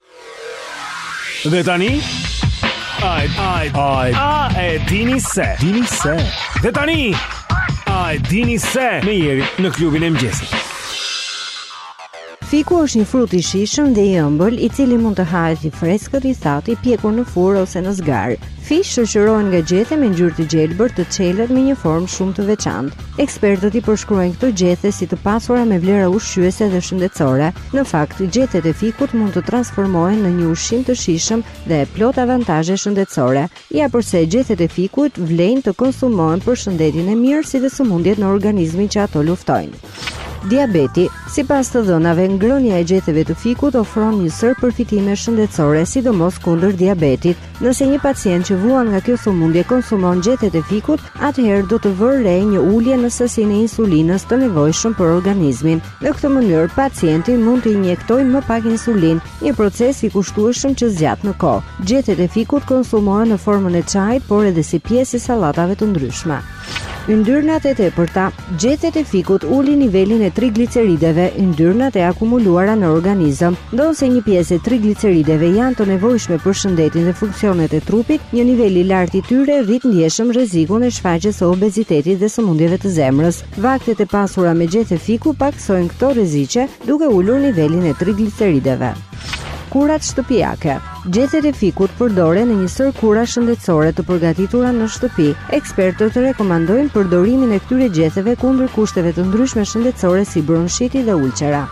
[SPEAKER 15] Dhe tani Ai ai ai a e dini se dini se Dhe tani ai dini se me jeri në klubin e mëngjesit
[SPEAKER 4] Fiku është një frut i shijshëm dhe i ëmbël, i cili mund të hahet i freskët, i thatë, i pjekur në furrë ose në zgarë. Fiqtë shoqërohen nga gjethe me ngjyrë të gjelbër të çelët me një formë shumë të veçantë. Ekspertët i përshkruajnë këto gjethe si të pasura me vlera ushqyese dhe shëndetësore, Në fakt, gjethet e fikut mund të transformohen në një ushqim të shijshëm dhe plot avantazhe shëndetësore. Ja përse gjethet e fikut vlejnë të konsumohen për shëndetin e mirë si dhe sëmundjet në organizmin që ato luftojnë. Diabeti, sipas të dhënave, ngrënja e gjetheve të fikut ofron një sërë përfitime shëndetësore, sidomos kundër diabetit. Nëse një pacient që vuan nga kjo sëmundje konsumon gjethet e fikut, atëherë do të vërë re një ulje në sasinë e insulinës të nevojshëm për organizmin. Në këtë mënyrë, pacienti mund të injektojë më pak insulinë, një proces i kushtueshëm që zgjat në kohë. Gjethet e fikut konsumohen në formën e çajit, por edhe si pjesë e sallatave të ndryshme. Yndyrnat e tepërta, gjethet e fikut ulin nivelin e triglicerideve, yndyrnat e akumuluara në organizëm. Ndonëse një pjesë e triglicerideve janë të nevojshme për shëndetin dhe funksionet e trupit, një nivel i lartë i tyre rrit ndjeshëm rrezikun e shfaqjes së obezitetit dhe sëmundjeve të zemrës. Vaktet e pasura me gjethe fiku pakësojnë këto rreziqe duke ulur nivelin e triglicerideve. Kurat shtëpiake. Gjethet e fikut përdoren në një sërë kura shëndetësore të përgatitura në shtëpi. Ekspertët rekomandojnë përdorimin e këtyre gjetheve kundër kushteve të ndryshme shëndetësore si bronshiti dhe ulçera.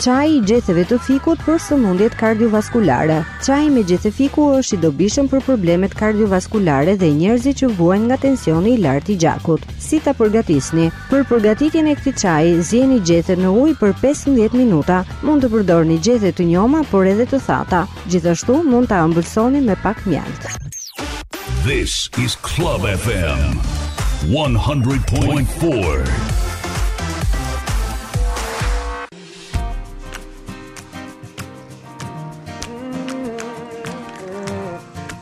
[SPEAKER 4] Çaji i gjetheve të fikut për sëmundjet kardiovaskulare. Çaji me gjethe fiku është i dobishëm për problemet kardiovaskulare dhe njerëzit që vuajnë nga tensioni i lartë i gjakut. Si ta përgatisni? Për përgatitjen e këtij çaji, zieni gjethe në ujë për 15 minuta. Mund të përdorni gjethe të njoma, por edhe të thata. Gjithashtu mund ta ëmbëlsoni me pak mjaltë.
[SPEAKER 6] This is Club FM 100.4.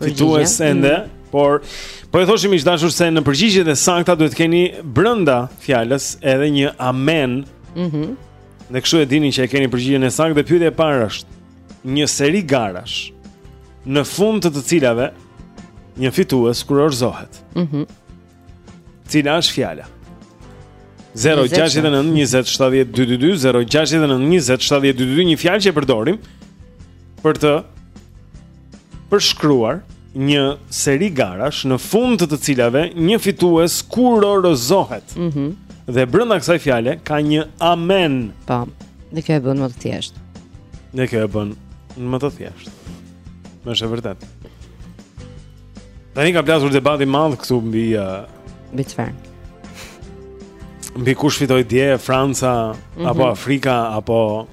[SPEAKER 4] Fitues
[SPEAKER 1] mhm. ende,
[SPEAKER 4] mm
[SPEAKER 1] -hmm. por po e thoshim i dashur se në përgjigjen e saktë duhet të keni brenda fjalës edhe një amen.
[SPEAKER 4] Mhm.
[SPEAKER 1] Mm Dhe kështu e dini që e keni përgjigjen e saktë dhe pyetja e parë është një seri garash në fund të të cilave një fitues kurorëzohet.
[SPEAKER 4] Mhm.
[SPEAKER 1] Mm Cila është fjala? 069 20 70 222 069 20 70 222 një fjalë që e përdorim për të përshkruar një seri garash në fund të të cilave një fitues kurorëzohet.
[SPEAKER 4] Mhm.
[SPEAKER 1] Mm dhe brenda kësaj fjale ka një amen.
[SPEAKER 4] Po. Dhe kjo e bën më të thjeshtë.
[SPEAKER 1] Dhe kjo e bën më të thjeshtë. Është e vërtetë. Tani ka plasur debat i madh këtu mbi uh,
[SPEAKER 4] mbi çfarë?
[SPEAKER 1] Mbi kush fitoi dje Franca
[SPEAKER 4] mm -hmm.
[SPEAKER 1] apo Afrika apo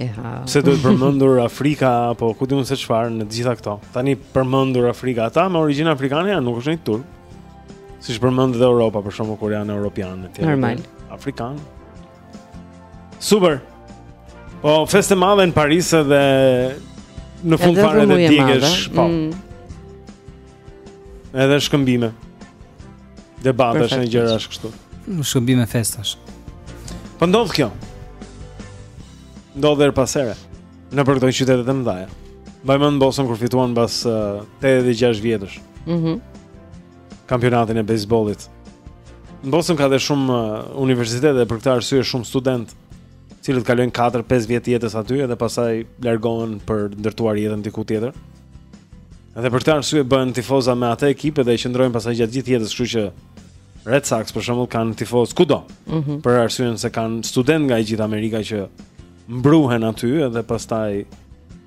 [SPEAKER 4] Eha.
[SPEAKER 1] Pse duhet përmendur Afrika apo ku di unë se çfarë në të gjitha këto. Tani përmendur Afrika, ata me origjinë afrikane janë, nuk është një turp. Siç përmendet Europa për shembull kur janë europianë etj.
[SPEAKER 4] Normal.
[SPEAKER 1] Afrikanë. Super. Po festë madhe në Paris edhe në fund fare
[SPEAKER 4] të
[SPEAKER 1] djegësh, po.
[SPEAKER 4] Mm.
[SPEAKER 1] Edhe shkëmbime. Debatesh
[SPEAKER 2] e
[SPEAKER 1] gjërash kështu.
[SPEAKER 2] Shkëmbime festash.
[SPEAKER 1] Po ndodh kjo. Ndodh herë pas here nëpër këto qytete të mëdha. Mbaj mend në Boston kur fituan mbas uh, 86 vjetësh.
[SPEAKER 4] Mhm.
[SPEAKER 1] Mm kampionatin e bejsbollit. Në Boston ka dhe shumë uh, universitete dhe për këtë arsye shumë studentë, të cilët kalojnë 4-5 vjet jetës aty dhe pastaj largohen për ndërtuar jetën diku tjetër. Dhe për këtë arsye bëhen tifozë me atë ekip dhe qëndrojnë pastaj gjatë gjithë jetës, kështu që Red Sox për shembull kanë tifozë kudo.
[SPEAKER 4] Mm -hmm.
[SPEAKER 1] Për arsyen se kanë studentë nga e gjithë Amerika që mbruhen aty edhe pastaj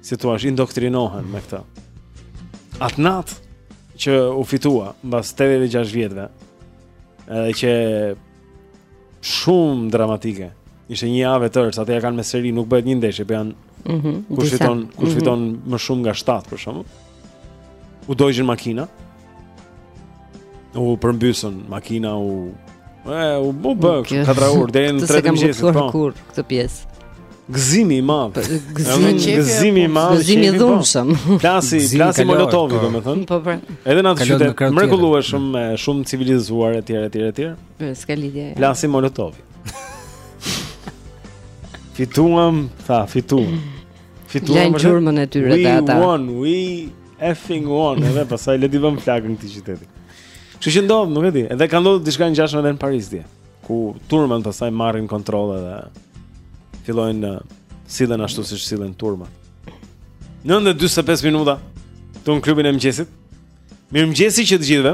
[SPEAKER 1] si të thuash, indoktrinohen me këto. Atë natë që u fitua mbas 86 vjetëve, edhe qe shumë dramatike. Ishte një javë e tërë, se ata e kanë me seri, nuk bëhet një ndeshje, po janë
[SPEAKER 4] mm
[SPEAKER 1] -hmm,
[SPEAKER 4] kush
[SPEAKER 1] fiton, kush
[SPEAKER 4] mm -hmm.
[SPEAKER 1] fiton më shumë nga 7 për shembull. U dogjën makina. U përmbysën makina u e u bë katrahurë deri në 3
[SPEAKER 4] mëngjes
[SPEAKER 1] po.
[SPEAKER 4] Kur këtë pjesë.
[SPEAKER 1] Gëzimi i madh.
[SPEAKER 4] Po,
[SPEAKER 1] gëzimi, gëzimi i madh.
[SPEAKER 4] Gëzimi i
[SPEAKER 1] po.
[SPEAKER 4] dhunshëm.
[SPEAKER 1] Plasi, plasi molotovi,
[SPEAKER 2] po.
[SPEAKER 1] domethënë.
[SPEAKER 4] Po po.
[SPEAKER 1] Edhe në atë qytet
[SPEAKER 2] të
[SPEAKER 1] mrekullueshëm shumë të civilizuar etj etj etj.
[SPEAKER 4] S'ka lidhje.
[SPEAKER 1] Plasi molotovi. Fituam, tha, fituam. Fituam. Lënë
[SPEAKER 4] gjurmën e tyre ata.
[SPEAKER 1] We won, we Effing one, edhe pastaj le t'i vëmë flakën këtij qyteti. Kështu që ndodh, nuk e di. Edhe ka ndodhur diçka e ngjashme edhe në Paris dje, ku turmat pastaj marrin kontroll edhe fillojnë uh, sillen ashtu siç sillen turma. 9:45 minuta. Këtu në klubin e mëngjesit. Mirëmëngjesi, miq të gjithëve.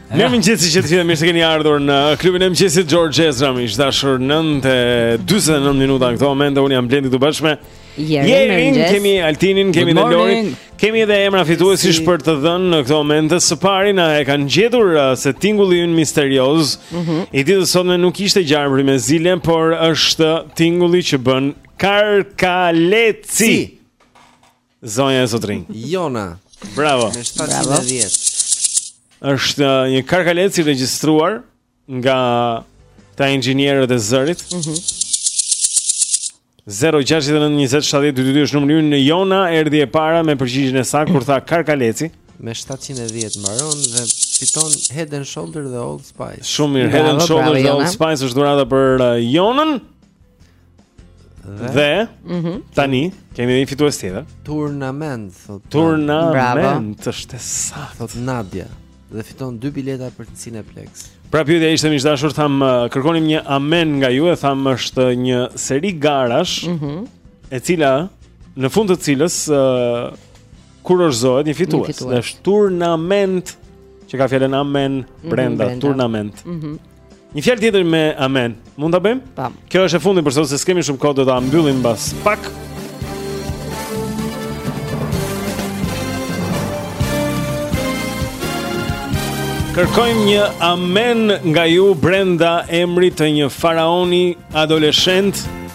[SPEAKER 1] Mirëmëngjesi të gjithë mirë se keni ardhur në klubin e mëngjesit George Ezra miq të dashur 9:49 minuta në këtë moment unë jam Blendi këtu bashkë me
[SPEAKER 4] Jerin,
[SPEAKER 1] kemi Altinin, kemi dhe Lorin, kemi edhe emra fituesish si. për të dhënë në këtë moment. Së pari na e kanë gjetur uh, se tingulli ynë misterioz.
[SPEAKER 4] Mm -hmm.
[SPEAKER 1] I ditës së sotme nuk ishte gjarpri me zile, por është tingulli që bën karkaleci. Si. Zonja e zotërinj.
[SPEAKER 3] Jona.
[SPEAKER 1] Bravo.
[SPEAKER 3] Me 710.
[SPEAKER 1] Është uh, një karkalec i regjistruar nga këta inxhinierët e zërit.
[SPEAKER 4] Mhm.
[SPEAKER 1] Mm 0692070222 është numri ynë Jona erdhi e para me përgjigjen e saktë kur tha Karkaleci
[SPEAKER 3] me 710 mbaron dhe fiton Head and Shoulder dhe Old Spice.
[SPEAKER 1] Shumë mirë, Head and Shoulder dhe Old Spice është dhurata për uh, Jonën. Dhe,
[SPEAKER 3] dhe mm -hmm.
[SPEAKER 1] tani kemi një fitues tjetër.
[SPEAKER 3] Turnament, thot.
[SPEAKER 1] Turnament është e saktë,
[SPEAKER 3] thot Nadia. Dhe fiton dy bileta për Cineplex.
[SPEAKER 1] Pra pyetja ishte miq të dashur thamë kërkonim një amen nga ju e thamë është një seri garash
[SPEAKER 4] mm -hmm.
[SPEAKER 1] e cila në fund të cilës uh, kurorzohet një fitues.
[SPEAKER 4] Një fitues.
[SPEAKER 1] Dhe është turnament që ka fjalën amen
[SPEAKER 4] mhm,
[SPEAKER 1] brenda
[SPEAKER 4] mm -hmm,
[SPEAKER 1] turnament.
[SPEAKER 4] Mhm.
[SPEAKER 1] Mm Një fjalë tjetër me amen. Mund ta bëjmë?
[SPEAKER 4] Tamam.
[SPEAKER 1] Kjo është e fundit për sot se s'kemi shumë kohë do ta mbyllim mbas pak. Kërkojmë një amen nga ju brenda emrit të një faraoni adoleshent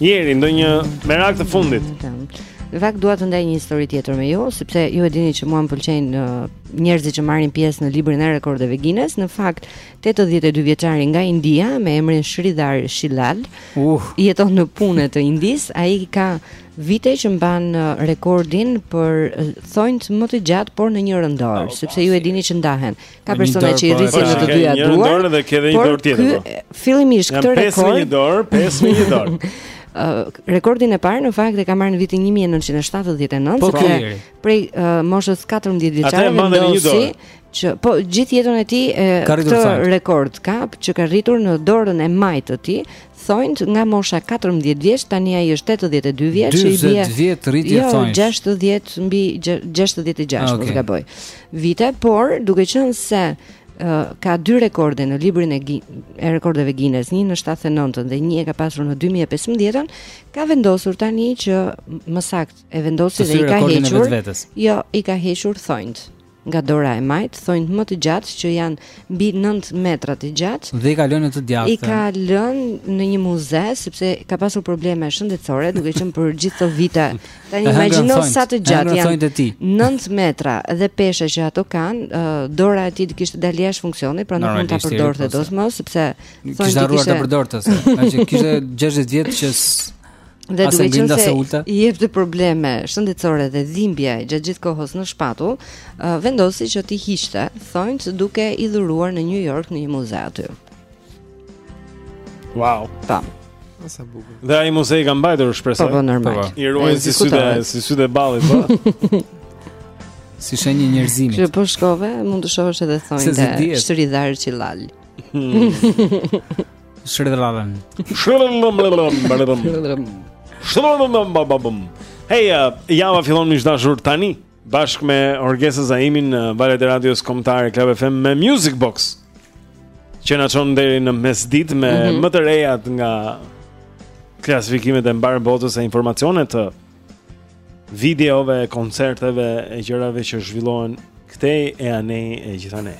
[SPEAKER 1] Jeri, ndonjë merak të fundit
[SPEAKER 4] Në fakt dua të ndaj një histori tjetër me ju, sepse ju e dini që mua më pëlqejnë uh, njerëzit që marrin pjesë në librin e rekordeve Guinness. Në fakt, 82 vjeçari nga India me emrin Shridhar Shilal,
[SPEAKER 2] uh.
[SPEAKER 4] jeton në Pune të Indisë, ai ka vite që mban uh, rekordin për uh, thonjtë më të gjatë por në njërën dorë, oh, sepse ju e dini që ndahen Ka persona që i rrisin me të dyja duar.
[SPEAKER 1] Një dorë dhe ke edhe një dorë tjetër.
[SPEAKER 4] Por ky
[SPEAKER 1] po.
[SPEAKER 4] fillimisht këtë rekord.
[SPEAKER 1] Pesë me një dorë, pesë me një dorë.
[SPEAKER 4] Uh, rekordin e parë në fakt e ka marrë në vitin 1979
[SPEAKER 2] po,
[SPEAKER 4] sepse
[SPEAKER 2] kërë.
[SPEAKER 4] prej uh, moshës 14 vjeçare vendosi që po gjithë jetën e tij këtë rekord ka që ka rritur në dorën e majtë të tij Thonjtë nga mosha 14 vjeç tani ai është 82 vjeç i bie 40
[SPEAKER 2] vjet rritje
[SPEAKER 4] jo,
[SPEAKER 2] thonjt.
[SPEAKER 4] Jo 60 mbi 66 ah,
[SPEAKER 2] okay.
[SPEAKER 4] mos gaboj. vite, por duke qenë se uh, ka dy rekorde në librin e, e rekordeve Guinness, një në 79-ën dhe një e ka pasur në 2015-ën, ka vendosur tani që më saktë e vendosi dhe i ka hequr. Jo, i ka hequr thonjtë. nga dora e majtë, thonjtë më të gjatë që janë mbi 9 metra të gjatë.
[SPEAKER 2] Dhe i ka lënë në të djathtën.
[SPEAKER 4] I ka lënë në një muze sepse ka pasur probleme shëndetësore duke qenë për gjithë këto vite. Tani imagjino sa të gjatë janë. 9 metra dhe pesha që ato kanë, uh, dora e tij do kishte dalë jashtë funksionit, pra nuk mund ta përdorte
[SPEAKER 2] dot
[SPEAKER 4] më sepse thonë se
[SPEAKER 2] kishte.
[SPEAKER 4] Kishte
[SPEAKER 2] harruar ta përdorte, kishte 60 vjet që
[SPEAKER 4] Dhe duke qenë se
[SPEAKER 2] ulta.
[SPEAKER 4] i jepte probleme shëndetësore dhe dhimbje gjatë gjithë kohës në shpatull, uh, vendosi që t'i hiqte thonjtë duke i dhuruar në New York në një muze aty.
[SPEAKER 6] Wow.
[SPEAKER 4] Ta.
[SPEAKER 3] Sa bukur.
[SPEAKER 6] Dhe ai muze i ka mbajtur shpresoj.
[SPEAKER 4] Po, po normal. Po, po.
[SPEAKER 6] I ruajnë si sytë, si sytë e ballit, po.
[SPEAKER 2] si shenjë njerëzimi.
[SPEAKER 4] Që po shkove, mund të shohësh edhe
[SPEAKER 2] thonjtë.
[SPEAKER 4] Shridhar
[SPEAKER 2] Çilal.
[SPEAKER 4] Hmm. Shredralën.
[SPEAKER 2] Shredralën.
[SPEAKER 6] Shredralën. Hey, uh, java fillon miq të dashur tani bashkë me Orgesa Zaimin në valët e radios kombëtare Club FM me Music Box. Që na çon deri në mesditë me
[SPEAKER 4] mm -hmm.
[SPEAKER 6] më të rejat nga klasifikimet e mbarë botës e informacione të videove, koncerteve e gjërave që zhvillohen këtej e andej e gjithanej.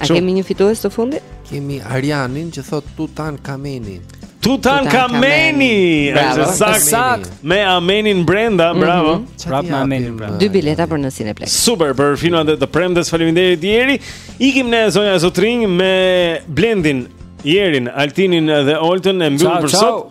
[SPEAKER 4] A kemi një fitues të fundit?
[SPEAKER 3] Kemi Arjanin që thotë Tutan Kameni.
[SPEAKER 6] Tutan
[SPEAKER 4] Kameni.
[SPEAKER 6] Është
[SPEAKER 3] saktë.
[SPEAKER 6] Me Amenin brenda, mhm. bravo. Mm -hmm.
[SPEAKER 2] Prap me Amenin brenda.
[SPEAKER 4] Dy bileta për në Cineplexx.
[SPEAKER 6] Super për filmat e të premtes. Faleminderit Jeri. Ikim ne zonja e zotërinj me Blendin, Jerin, Altinin dhe Oltën e
[SPEAKER 2] mbyllim
[SPEAKER 6] për sot.